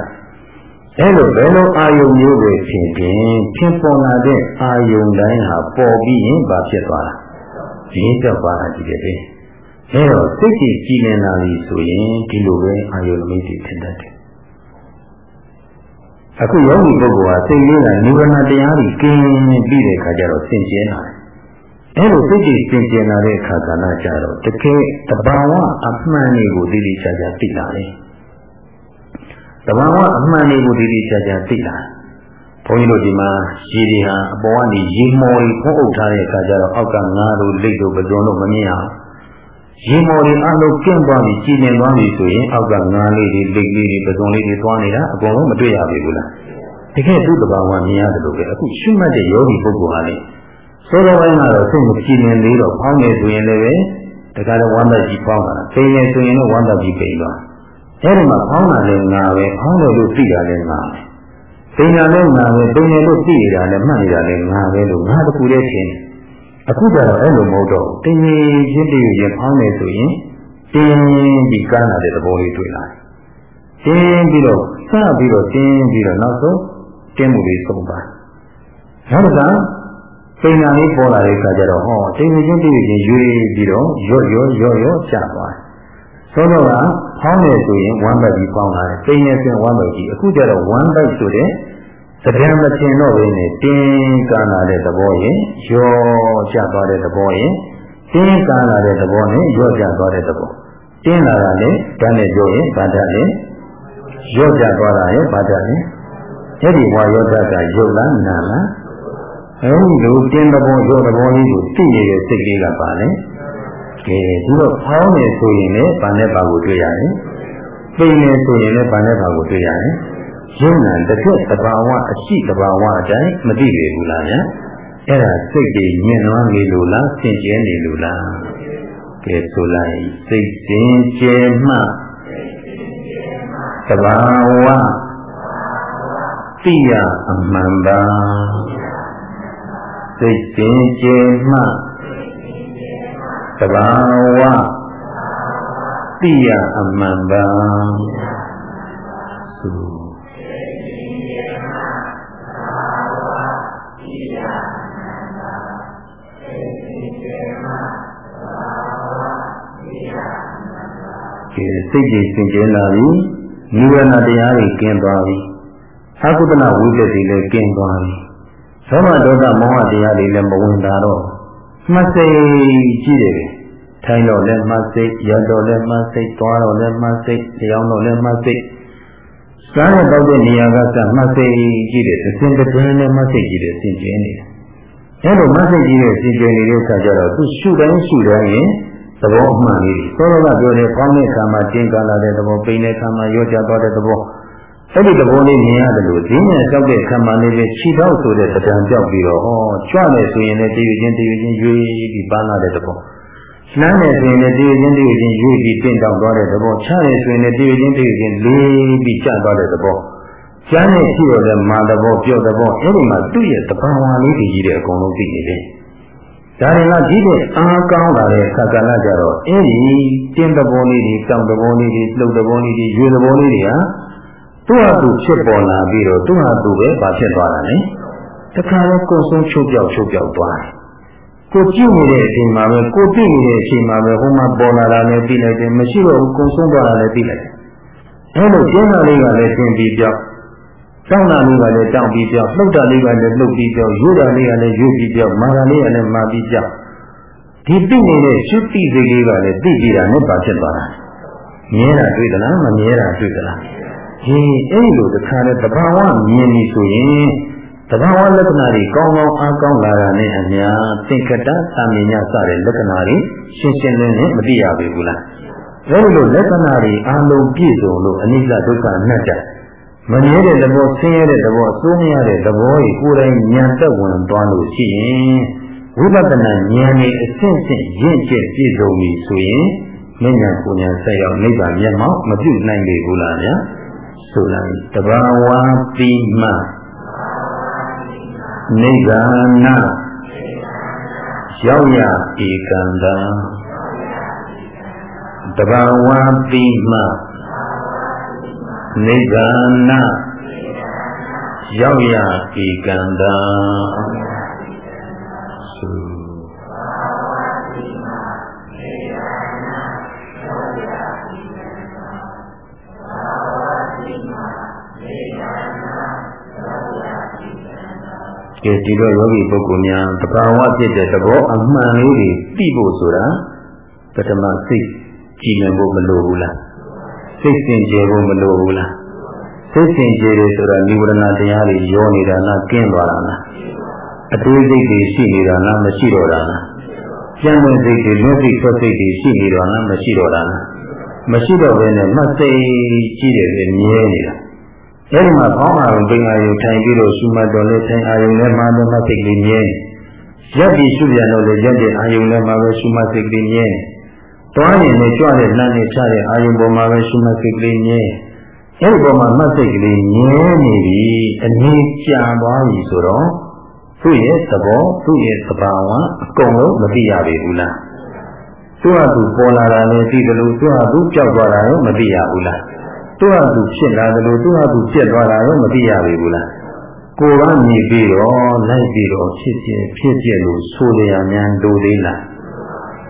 အဲ့လိုဘယ်လိုအာယုမျိုးတွေဖြစ်ခြင်းဖြစ်ပေါ်လာတဲ့အာယုတိုင်းဟာပေါ်ပြီးရင်ဘာဖြစ်သွားလဲရင်းတက်သွားတာကြည့်တယ်လေ အဲ့တော့စိတ်ကြည်လင်လာပြီဆိုရင်ဒီလိုပဲအာယုနမိတ်တွေဖြစ်တတ်တယ်အခုယောဂီပုဂ္ဂိုလ်ဟာစိတ်လေးကနိဗ္ဗာန်တရားကြီးကင်းပြီးတဲ့အခါကျတော့သင်ကျဲလာတယ်အဲလိုစိတ်ကြီးစင်ကြင်လာတဲ့အခါကဏ္ဍကြတော့တကယ်တဘာဝအမှန်တွေကိုသိသိချာချာသိလာတယ်တဘာဝအမှန်တွေကိုသိသိချာချာသိလာဘုန်းကြီးတို့ဒီမှာရေတွေဟာအပေါ်ကနေရေမော်ကြီးဖုံးအုပ်ထားတဲ့အခါကျတော့အောက်ကငါးတို့လိတ်တို့ပဇွန်တို့မမြင်အောင် ရေမော်တွေအလုံးကျင့်သွားပြီးကြည်ကျင်သွားပြီဆိုရင်အောက်ကငါးလေးတွေလိတ်လေးတွေပဇွန်လေးတွေသွားနေတာအကုန်လုံးမတွေ့ရပြီဘူးလားတကယ်သူ့တဘာဝမြင်ရတယ်လို့ပဲအခုရှုမှတ်တဲ့ယောဂီပုဂ္ဂိုလ်ဟာလေစောစောပိုင်းကတော့စိတ်မကြည်လင်သေးတော့ဖောင်းနေဆိုရင်လည်းပဲတခါတော့ဝမ်းသာကြီးဖောင်းလာပိန်နေဆိုရင်လည်းဝမ်းသာကြီးပိန်သွားအဲဒီမှာဖောင်းတာလည်းငါပဲဖောင်းတယ်လို့သိတာလည်းငါပဲပိန်တာလည်းငါပဲပိန်တယ်လို့သိနေတာလည်းမှတ်နေတာလည်းငါပဲလို့ငါတခုတည်းထင် အခုကျတော့အဲ့လိုမဟုတ်တော့တင်းချင်းတည်းရင်ဖောင်းနေဆိုရင်တင်းပြီးကမ်းလာတဲ့သဘောလေးတွေ့လာတယ်တင်းပြီးတော့စပြီးတော့တင်းပြီးတော့နောက်ဆုံးတင်းမှုလေးဆုံးသွားနောက်တစ်ခါပိန်နာလေးပေါ်လာတဲ့အခါကျတော့ဟောတိမ်ချင်းတိမ်ချင်းရွေးပြီးတော့ရော့ရော့ရော့ရော့ကျသွားတယ်။ဆိုတော့ကဖောင်းနေဆိုရင်ဝမ်းဘက်ကြီးပေါင်းလာတယ်။ပိန်နေဆိုရင်ဝမ်းဘက်ကြီးအခုကျတော့ဝမ်းဘက်ဆိုတဲ့ သဒ္ဒံမတင်တော့ဘဲနဲ့တင်းကလာတဲ့သဘောရင်ရော့ကျသွားတဲ့သဘောရင်တင်းကလာတဲ့သဘောနဲ့ရော့ကျသွားတဲ့သဘောတင်းလာတာလေဓာတ်နဲ့ပြောရင်ဘာဓာတ်လဲရော့ကျသွားတာရဲ့ဘာဓာတ်လဲအဲ့ဒီဝါရော့ဓာတ်ကရုပ်လားနာလားအဲဒီလိုတင်းသဘောရောသဘောလေးကိုသိနေတဲ့စိတ်လေးကပါလေကဲဒီတော့ဖောင်းနေဆိုရင်လည်းဗာနဲ့ပါကိုတွေ့ရတယ်ပိန်နေဆိုရင်လည်းဗာနဲ့ပါကိုတွေ့ရတယ် ရုံနာတစ်ချက်တဘာဝအရှိတဘာဝအတိုင်းမသိပေဘူးလားဗျာအဲ့ဒါစိတ်ကြီးမြင်နွားနေလို့လားဆင်ကျဲနေလို့လားကဲဆိုလိုက်စိတ်စင်ကြဲမှတဘာဝသိရအမှန်ပါစိတ်စင်ကြယ်မှသဘာဝသိရအမှန်ပါ ကဲစိတ်ကြီးစင်ကြယ်လာပြီနိဗ္ဗာန်တရားကြီးကျင်းသွားပြီအကုသလဝိတ္တတွေလည်းကျင်းသွားပြီသောမဒေါသမောဟတရားတွေလည်းမဝင်တာတော့မှတ်စိတ်ကြည့်တယ်ထိုင်တော့လည်းမှတ်စိတ်ရတော့လည်းမှတ်စိတ်သွားတော့လည်းမှတ်စိတ်ကြောင်းတော့လည်းမှတ်စိတ်စားရတော့တဲ့နေရာကစမှတ်စိတ်ကြည့်တယ်အစဉ်တည်းနဲ့မှတ်စိတ်ကြည့်တယ်သင်ကျင်းနေတယ်အဲလိုမှတ်စိတ်ကြည့်တဲ့သင်ကျင်းနေတဲ့အခါကျတော့သူရှုတိုင်းရှုတိုင်းရင် သဘောအမှန်လေးသောရကပြောတဲ့ကောင်းတဲ့ခါမှာကျင်းကလာတဲ့သဘောပိန်တဲ့ခါမှာရောကြသွားတဲ့သဘောအဲ့ဒီသဘောလေးမြင်ရတယ်လို့ဈဉ္ညာကြောက်တဲ့ခံမှလေးလေးခြိတော့ဆိုတဲ့တရားကြောက်ပြီးတော့ဩကြွတယ်ဆိုရင်လည်းတည်ရခြင်းတည်ရခြင်းရွေးပြီးပန်းလာတဲ့သဘောနှမ်းတယ်ဆိုရင်လည်းတည်ရခြင်းတည်ရခြင်းရွေးပြီးတင့်တောက်သွားတဲ့သဘောချတယ်ဆိုရင်လည်းတည်ရခြင်းတည်ရခြင်းလေးပြီးကျသွားတဲ့သဘောကျမ်းနဲ့ရှိရတဲ့မာသဘောပြော့သဘောအဲ့ဒီမှာသူ့ရဲ့တဘာဝလေးတွေကြီးတဲ့အကုန်လုံးသိနေတယ် ဒါရင်ကကြီးတဲ့အားကောင်းလာတဲ့ခါကလာကြတော့အဲ့ဒီတင်းသဘောလေးတွေတောင်သဘောလေးတွေလှုပ်သဘောလေးတွေရွေသဘောလေးတွေဟာသူ့ဟာသူဖြစ်ပေါ်လာပြီးတော့သူ့ဟာသူပဲဘာဖြစ်သွားတာလဲတခါတော့ကိုယ်ဆုံးချုပ်ပြောက်ချုပ်ပြောက်သွားတယ်ကိုကြည့်နေတဲ့အချိန်မှာပဲကိုသိနေတဲ့အချိန်မှာပဲဟိုမှာပေါ်လာတာလည်းသိလိုက်တယ်မရှိတော့ဘူးကိုဆုံးသွားတာလည်းသိလိုက်တယ်အဲလိုကျင်းတာလေးကလည်းသင်ပြီးပြောက် တောင်းတာလေးကလည်းတောင်းပြီးပြောက်လှုပ်တာလေးကလည်းလှုပ်ပြီးပြောက်ရွတာလေးကလည်းရွပြီးပြောက်မာတာလေးကလည်းမာပြီးပြောက်ဒီသိနေတဲ့ရှုတိစိတ်လေးကလည်းသိပြီးတာနဲ့ပါဖြစ်သွားတာမြဲတာတွေ့သလားမမြဲတာတွေ့သလားဒီအဲ့လိုတခါနဲ့တဘာဝမြင်ပြီဆိုရင်တဘာဝလက္ခဏာတွေကောင်းကောင်းအားကောင်းလာတာနဲ့အများသင်္ကတသာမညစတဲ့လက္ခဏာတွေရှင်းရှင်းလင်းလင်းမသိရပြီဘူးလားအဲ့လိုလက္ခဏာတွေအားလုံးပြည့်စုံလို့အနိစ္စဒုက္ခအနတ္တ မမြဲတဲ့သဘောဆင်းရဲတဲ့သဘောအစိုးမရတဲ့သဘောကိုကိုယ်တိုင်ဉာဏ်သက်ဝင်သွားလို့ရှိရင်ဝိပဿနာဉာဏ်နဲ့အစဉ်စဉ်ရင့်ကျက်ပြည့်စုံပြီဆိုရင်ဉာဏ်ကိုဉာဏ်ဆက်ရောက်နိဗ္ဗာန်မျက်မှောက်မပြုတ်နိုင်လေဘူးလားဗျာဆိုလိုက်တဘာဝတိမနိဗ္ဗာနရောက်ရဧကံတံတဘာဝတိမနိဗ္ဗာန ရောက်ရဧကံတံကဲဒီတော့ယောဂီပုဂ္ဂိုလ်များတဘာဝဖြစ်တဲ့သဘောအမှန်လေးတွေသိဖို့ဆိုတာပထမစိတ်ကြည်လင်ဖို့မလိုဘူးလား စိတ်စင်ကြယ်ဖို့မလိုဘူးလားစိတ်စင်ကြယ်တယ်ဆိုတာនិဝရဏတရားတွေရောနေတာလားကင်းသွားတာလားအတွေးစိတ်တွေရှိနေတာလားမရှိတော့တာလားကြံ့တဲ့စိတ်တွေလွတ်စိတ်ထွက်စိတ်တွေရှိနေတော့လားမရှိတော့တာလားမရှိတော့ဘဲနဲ့မှတ်စိတ်ကြည့်တယ်လေမြဲနေတာအဲဒီမှာကောင်းအောင်ပင်အာယုထိုင်ပြီးတော့ရှုမှတ်တော်လဲထိုင်အာယုနဲ့မှတော့မှစိတ်ကလေးမြဲရက်ပြီးရှုပြန်တော့လေရက်တဲ့အာယုနဲ့မှပဲရှုမှတ်စိတ်ကလေးမြဲ တွားရင်လည်းကြွတဲ့လမ်းနဲ့ချတဲ့အာယုပေါ်မှာပဲရှုမှတ်စိတ်ကလေးမြဲအဲဒီပေါ်မှာမှတ်စိတ်ကလေးမြဲနေပြီအနေကြာသွားပြီဆိုတော့သူ့ရဲ့သဘောသူ့ရဲ့သဘာဝအကုန်လုံးမသိရပြီဘူးလားသူ့ဟာသူပေါ်လာတာလည်းသိတယ်လို့သူ့ဟာသူကြောက်သွားတာရောမသိရဘူးလားသူ့ဟာသူဖြစ်လာတယ်လို့သူ့ဟာသူပြက်သွားတာရောမသိရပြီဘူးလားကိုယ်ကနေပြီးတော့လိုက်ပြီးတော့ဖြစ်ဖြစ်ဖြစ်ဖြစ်လို့ဆိုလျာများလိုသေးလား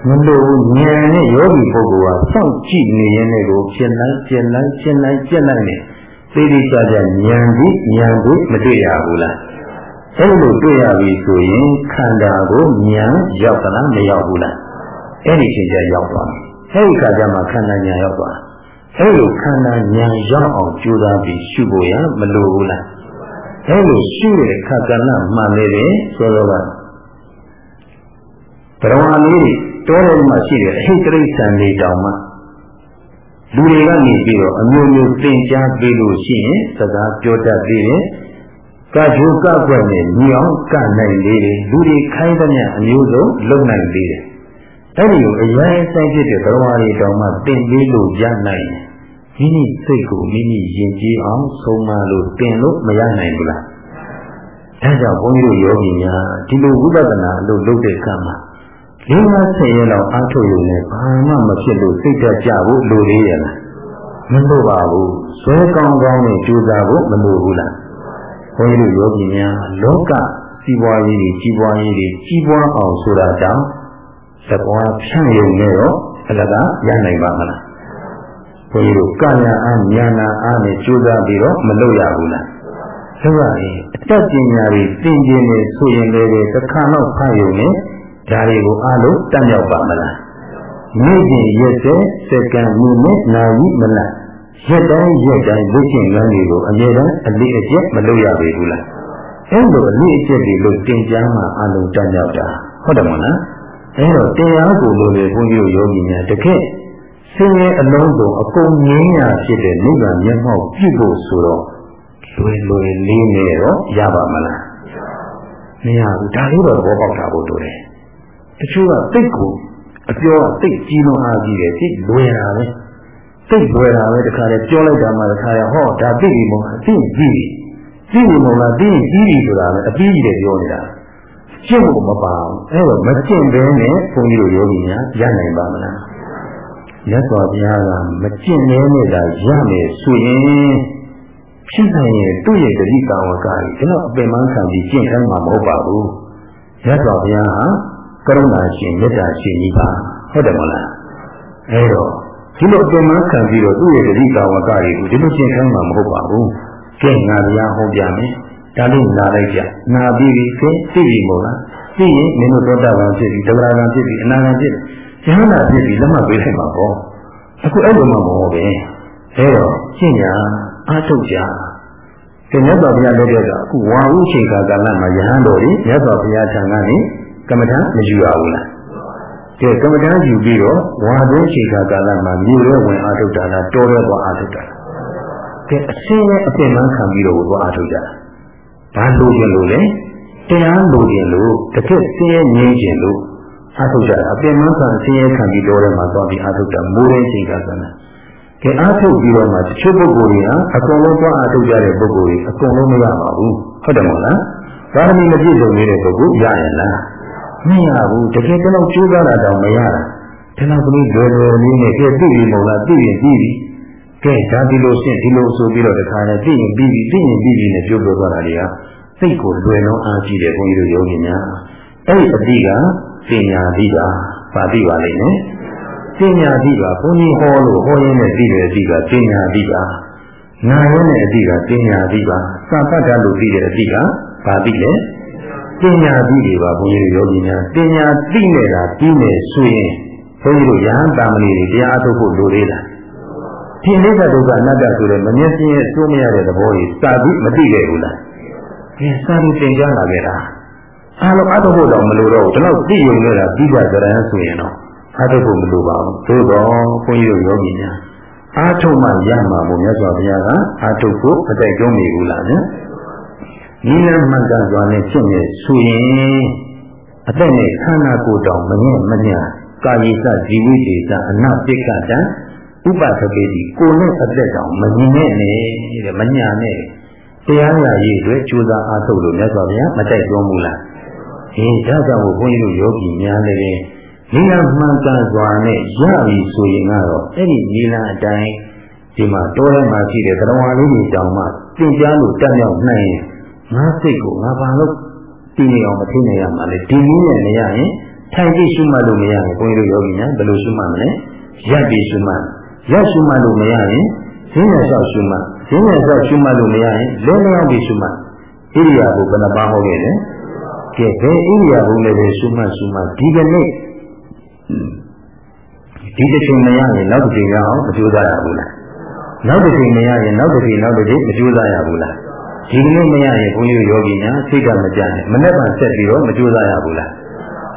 မလို့ဉာဏ်နဲ့ယောဂီပုဂ္ဂိုလ်ဟာစောင့်ကြည့်နေရင်လည်းကိုဖြစ်လိုက်ဖြစ်လိုက်ဖြစ်လိုက်ဖြစ်လိုက်နေသိသိကြကြဉာဏ်ပြီးဉာဏ်ကိုမတွေ့ရဘူးလားအဲ့လိုတွေ့ရပြီဆိုရင်ခန္ဓာကိုဉာဏ်ရောက်သလားမရောက်ဘူးလားအဲ့ဒီချိန်ကျရောက်သွားတယ်အဲ့ဒီခါကျမှခန္ဓာဉာဏ်ရောက်သွားအဲ့လိုခန္ဓာဉာဏ်ရောက်အောင်ကြိုးစားပြီးရှုဖို့ရမလိုဘူးလားအဲ့လိုရှုတဲ့ခက်ကဏ္ဍမှန်လေတယ်ဆိုတော့ကဘရဝါလေး တောထဲမှာရှိတဲ့အဟိတရိစ္ဆန်လေးတောင်မှလူတွေကနေပြီးတော့အမျိုးမျိုးသင်ကြားပေးလို့ရှိရင်စကားပြောတတ်သေးတယ်ကကြိုးကပွက်နဲ့ညီအောင်ကနိုင်သေးတယ်လူတွေခိုင်းသမျှအမျိုးစုံလုံနိုင်သေးတယ်အဲ့ဒီကိုအရင်ဆိုင်ဖြစ်တဲ့ဘဝတွေတောင်မှသင်ပေးလို့ရနိုင်တယ်မိမိစိတ်ကိုမိမိယဉ်ကျေးအောင်ဆုံးမလို့သင်လို့မရနိုင်ဘူးလားအဲကြောင့်ဘုန်းကြီးတို့ယောဂီများဒီလိုဝိပဿနာလို့လုပ်တဲ့အခါမှာ လေးပါးဆယ်ရက်လောက်အားထုတ်ရုံနဲ့ဘာမှမဖြစ်လို့စိတ်ဓာတ်ကြဖို့လိုသေးရဲ့လားမလိုပါဘူးဇွဲကောင်းကောင်းနဲ့ကြိုးစားဖို့မလိုဘူးလားဘုန်းကြီးတို့ယောဂီများလောကစီးပွားရေးကြီးပွားရေးကြီးပွားအောင်ဆိုတာတောင်သဘောဖြန့်ရုံနဲ့တော့အလကားရနိုင်ပါမလားဘုန်းကြီးတို့ကညာအားဉာဏ်အားနဲ့ကြိုးစားပြီးတော့မလုပ်ရဘူးလားလုပ်ရတယ်အတတ်ပညာတွေသင်ခြင်းနဲ့ဆိုရင်လည်းတစ်ခါတော့ဖတ်ရုံနဲ့ ဒါတွေကိုအားလုံးတတ်မြောက်ပါမလားနေ့စဉ်ရက်စက်စက္ကန့်မိနစ်နာရီမလားရက်တိုင်းရက်တိုင်းလူချင်းငန်းတွေကိုအမြဲတမ်းအလေးအကျက်မလုပ်ရပေဘူးလားအဲလိုအလေးအကျက်တွေလို့တင်ကြားမှအလုံးတတ်မြောက်တာဟုတ်တယ်မလားအဲတော့တရားကိုလို့လေဘုန်းကြီးတို့ယောဂီများတကယ်ဆင်းရဲအလုံးစုံအကုန်ငြင်းရဖြစ်တဲ့နိဗ္ဗာန်မျက်မှောက်ပြုဖို့ဆိုတော့လွယ်လွယ်လေးနဲ့တော့ရပါမလားမရဘူးဒါလေးတော့သဘောပေါက်တာဖို့တို့တယ် တချို့ကတိတ်ကိုအပြောတိတ်ကြီးလုံးအားကြီးတယ်တိတ်လွယ်တာပဲတိတ်လွယ်တာပဲတခါလေပြောလိုက်တာမှတခါလေဟောဒါသိပြီမို့အသိကြီးပြီသိပြီမို့လားသိကြီးပြီဆိုတာလေအပြီးကြီးတယ်ပြောနေတာကျင့်ဖို့မပါဘူးအဲ့တော့မကျင့်ဘဲနဲ့ဘုန်းကြီးတို့ယောဂီများရနိုင်ပါမလားမြတ်စွာဘုရားကမကျင့်နေနဲ့သာရမယ်ဆိုရင်ဖြစ်နိုင်ရင်သူ့ရဲ့တတိကာဝကကြီးကျွန်တော်အပင်မခံပြီးကျင့်ခိုင်းမှာမဟုတ်ပါဘူးမြတ်စွာဘုရားဟာ ကရုဏာရှင်မေတ္တာရှင်ကြီးပါဟုတ်တယ်မလားအဲတော့ဒီလိုအပင်မခံပြီးတော့သူ့ရဲ့တတိကာဝကကြီးကိုဒီလိုကျင့်ခိုင်းမှာမဟုတ်ပါဘူးကျင့်ငါဘုရားဟောပြမယ်ဒါလေးနာလိုက်ကြနာပြီးပြီသိသိပြီမို့လားသိရင်မင်းတို့သောတာပန်ဖြစ်ပြီဒဂရဂံဖြစ်ပြီအနာဂံဖြစ်ပြီဉာဏ်နာဖြစ်ပြီလက်မှတ်ပေးလိုက်မှာပေါ့အခုအဲ့လိုမှမဟုတ်ပဲအဲတော့ရှင်းညာအာထုတ်ကြဒီမြတ်စွာဘုရားလက်ထက်ကအခုဝါဟုချိန်ကာလမှာယဟန်တော်ကြီးမြတ်စွာဘုရားထံကနေ ကမ္မထာမယူရဘူးလားကဲကမ္မထာယူပြီးတော့ဝါဟုချိန်ကာလမှာမြို့ရဲဝင်အာထုတ်တာလားတော်ရဲသွားအာထုတ်တာလားကဲအစင်းနဲ့အပင်မခံပြီးတော့သွားအာထုတ်ကြတာဘာလို့ကျင်လို့လဲတရားလို့ကျင်လို့တကယ်စင်းရဲငြိမ်းကျင်လို့အာထုတ်ကြတာအပင်မခံစင်းရဲခံပြီးတော်ရဲမှာသွားပြီးအာထုတ်တာမိုးရဲချိန်ကာလမှာကဲအားထုတ်ပြီးတော့မှတချို့ပုဂ္ဂိုလ်တွေဟာအကုန်လုံးသွားအားထုတ်ကြတဲ့ပုဂ္ဂိုလ်တွေအကုန်လုံးမရပါဘူးဟုတ်တယ်မဟုတ်လားသာသမီမပြည့်စုံနေတဲ့ပုဂ္ဂိုလ်ရရင်လား မရဘူးတကယ်တော့ကျိုးစားတာတောင်မရတာဒီလောက်ကလေးလွယ်လွယ်လေးနဲ့ကဲသိပြီမဟုတ်လားသိရင်ပြီးပြီကဲဒါဒီလိုရှင်းဒီလိုဆိုပြီးတော့တခါနဲ့သိရင်ပြီးပြီသိရင်ပြီးပြီနဲ့ပြောပြောသွားတာတွေကစိတ်ကိုလွယ်လုံးအားကြီးတယ်ဘုန်းကြီးတို့ယောဂီများအဲ့ဒီအတိကပညာတိပါပါတိပါလိမ့်မယ်ပညာတိပါဘုန်းကြီးဟောလို့ဟောရင်းနဲ့သိတဲ့အတိကပညာတိပါနာရင်းနဲ့အတိကပညာတိပါစာပတ်တာလို့သိတဲ့အတိကဘာတိလဲ ပပညာသိတွေပါဘုန်းကြီးတို့ယောဂီများပညာသိနေတာပြီးနေဆိုရင်ဘုန်းကြီးတို့ယဟန်တာမဏေတွေတရားအထုတ်ဖို့လိုသေးလားဒီအိဋ္ဌဒုက္ခအနတ္တဆိုတဲ့မမြင်စင်းရဲ့စိုးမရတဲ့သဘောကြီးစာပြီးမသိခဲ့ဘူးလားဒီစာပြီးသင်ကြားလာခဲ့တာအားလုံးအထုတ်ဖို့တော့မလိုတော့ဘူးဒါတော့သိရုံနဲ့တာပြီးကြကြရန်ဆိုရင်တော့အထုတ်ဖို့မလိုပါဘူးသို့တော့ဘုန်းကြီးတို့ယောဂီများအာထုတ်မှရမှာမို့မြတ်စွာဘုရားကအာထုတ်ဖို့အတိုက်တွန်းနေဘူးလားနော် နိလမှန်ကန်စွာနဲ့ဖြစ်နေဆိုရင်အသက်နဲ့ခန္ဓာကိုယ်တောင်မငဲ့မညံကာယိစဇီဝိတေစအနပိကတံဥပသပေတိကိုယ်နဲ့အသက်တောင်မငြင်းနဲ့တဲ့မညာနဲ့တရားရည်တွေကြိုးစားအားထုတ်လို့မြတ်စွာဘုရားမတိုက်တွန်းဘူးလားဟင်းဒါကြောင့်ဘုန်းကြီးတို့ယောဂီများလည်းနိလမှန်ကန်စွာနဲ့ရပြီဆိုရင်ကတော့အဲ့ဒီနိလအတိုင်းဒီမှာတောထဲမှာရှိတဲ့တရားလေးတွေတောင်မှသင်ကြားလို့တက်မြောက်နိုင်ရင် ငါစိတ်ကိုငါဘာလို့တည်နေအောင်မထိနေရမှာလဲဒီနည်းနဲ့မရရင်ထိုင်ပြီးရှုမှတ်လို့မရရင်ဘုန်းကြီးတို့ယောဂီများဘယ်လိုရှုမှတ်မလဲရပ်ပြီးရှုမှတ်ရပ်ရှုမှတ်လို့မရရင်ဈင်းရလျှောက်ရှုမှတ်ဈင်းရလျှောက်ရှုမှတ်လို့မရရင်လဲလျောက်ပြီးရှုမှတ်ဣရိယာပုဘယ်နှပါဟောခဲ့လဲကဲဘယ်ဣရိယာပုလည်းပဲရှုမှတ်ရှုမှတ်ဒီကနေ့ဒီတစ်ချိန်မရရင်နောက်တစ်ချိန်ရအောင်မကြိုးစားရဘူးလားနောက်တစ်ချိန်မရရင်နောက်တစ်ချိန်နောက်တစ်ချိန်မကြိုးစားရဘူးလား ဒီကနေ့မရရင်ဘုန်းကြီးယောဂီများစိတ်ကမကြနဲ့မနေ့ကဆက်ပြီးတော့မကြိုးစားရဘူးလား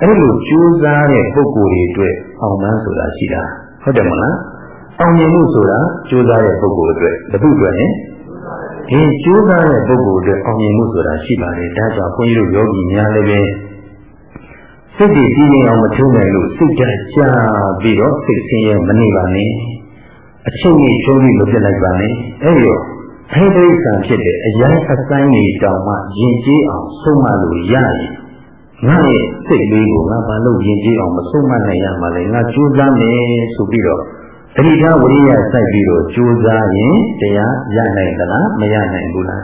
အဲ့လိုကြိုးစားတဲ့ပုဂ္ဂိုလ်တွေအတွက်အောင်ပန်းဆိုတာရှိတာဟုတ်တယ်မလားအောင်မြင်မှုဆိုတာကြိုးစားတဲ့ပုဂ္ဂိုလ်အတွက်ဘု து အတွက်ရင်ဒီကြိုးစားတဲ့ပုဂ္ဂိုလ်အတွက်အောင်မြင်မှုဆိုတာရှိပါတယ်ဒါကြောင့်ဘုန်းကြီးတို့ယောဂီများလည်းပဲစိတ်တည်ပြီးနေအောင်မထုံးနိုင်လို့စိတ်ဓာတ်ချပြီးတော့စိတ်ဆင်းရဲမနေပါနဲ့အချုပ်ကြီးချုံးပြီးမပြတ်လိုက်ပါနဲ့အဲ့ဒီ ဟိဒိဋ္ဌံဖြစ်တဲ့အရာအဆိုင်ကြီးတောင်မှယဉ်ကျေးအောင်ဆုံးမလို့ရရင်ငါရဲ့စိတ်လေးကိုငါဘာလို့ယဉ်ကျေးအောင်မဆုံးမနိုင်ရမှာလဲငါကြိုးစားမယ်ဆိုပြီးတော့တတိယဝိရိယစိုက်ပြီးတော့ကြိုးစားရင်တရားရနိုင်သလားမရနိုင်ဘူးလား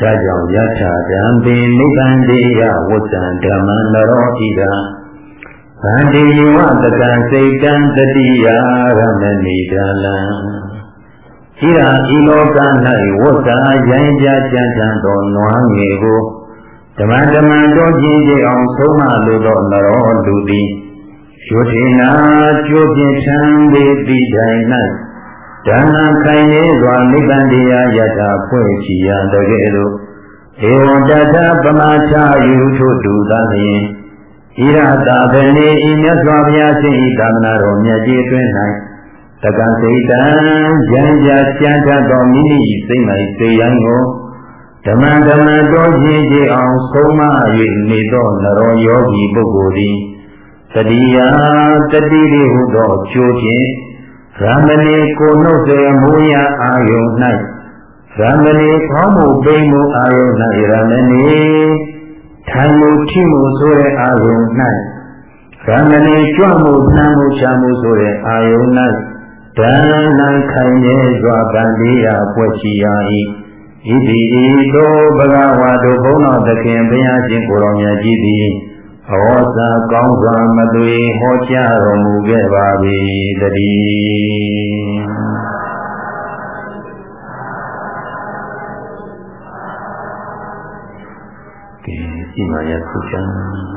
ဒါကြောင့်ယထာဓမ္ပိနိဗ္ဗန္တိယဝတ္တံဓမ္မံနရောဣဒံဗန္တိဝတကံစိတ်တံတတိယရမဏိဒလံ ဤရာဤလောက၌ဝတ်စာရိုင်းပြကြံ့ထံသောနွားငယ်ကိုဓမ္မဓမ္မတော်ကြည်ကြအောင်ဆုံးမလိုသောနရောလူသည်ကျွထေနာကျိုးပြထံပေတိတိုင်၌ဒါနခိုင်နေစွာနိဗ္ဗာန်တရားယထာဖွဲ့ချီရတကယ်လို့ဧဝံတတပမာချယူထုတူသာလျင်ဣရတာဗနေဤမြတ်စွာဘုရားရှင်ဤသာမဏေတော်မြတ်ကြီးအတွင်း၌ တကံစိတ်တံဉာဏ်ကြကြံတတ်သောမိမိစိတ်၌စိတ်ရန်ကိုဓမ္မဓမ္မတော်ကြီးကြီးအောင်ဆုံးမ၍နေသောနရောယောဂီပုဂ္ဂိုလ်သည်တတိယတတိရိဟုသောကျိုးဖြင့်ရမဏီကိုနှုတ်စေမူရအာယုန်၌ရမဏီခေါင်းမူပိမှုအာယုန်၌ရမဏီထိုင်မှုထိမှုဆိုတဲ့အာယုန်၌ရမဏီကြွမှုနှမ်းမှုချမှုဆိုတဲ့အာယုန်၌ တန်လန်ခိုင်နေစွာဗန္တိယဖွဲ့ချီရ၏ဣတိဤသို့ဘဂဝါတို့ဘုန်းတော်သခင်ဘုရားရှင်ကိုယ်တော်မြတ်ကြီးသည်ဟောစာကောင်းစွာမသွေဟောကြားတော်မူခဲ့ပါ၏တည်းကဲဒီမှာရခုချမ်း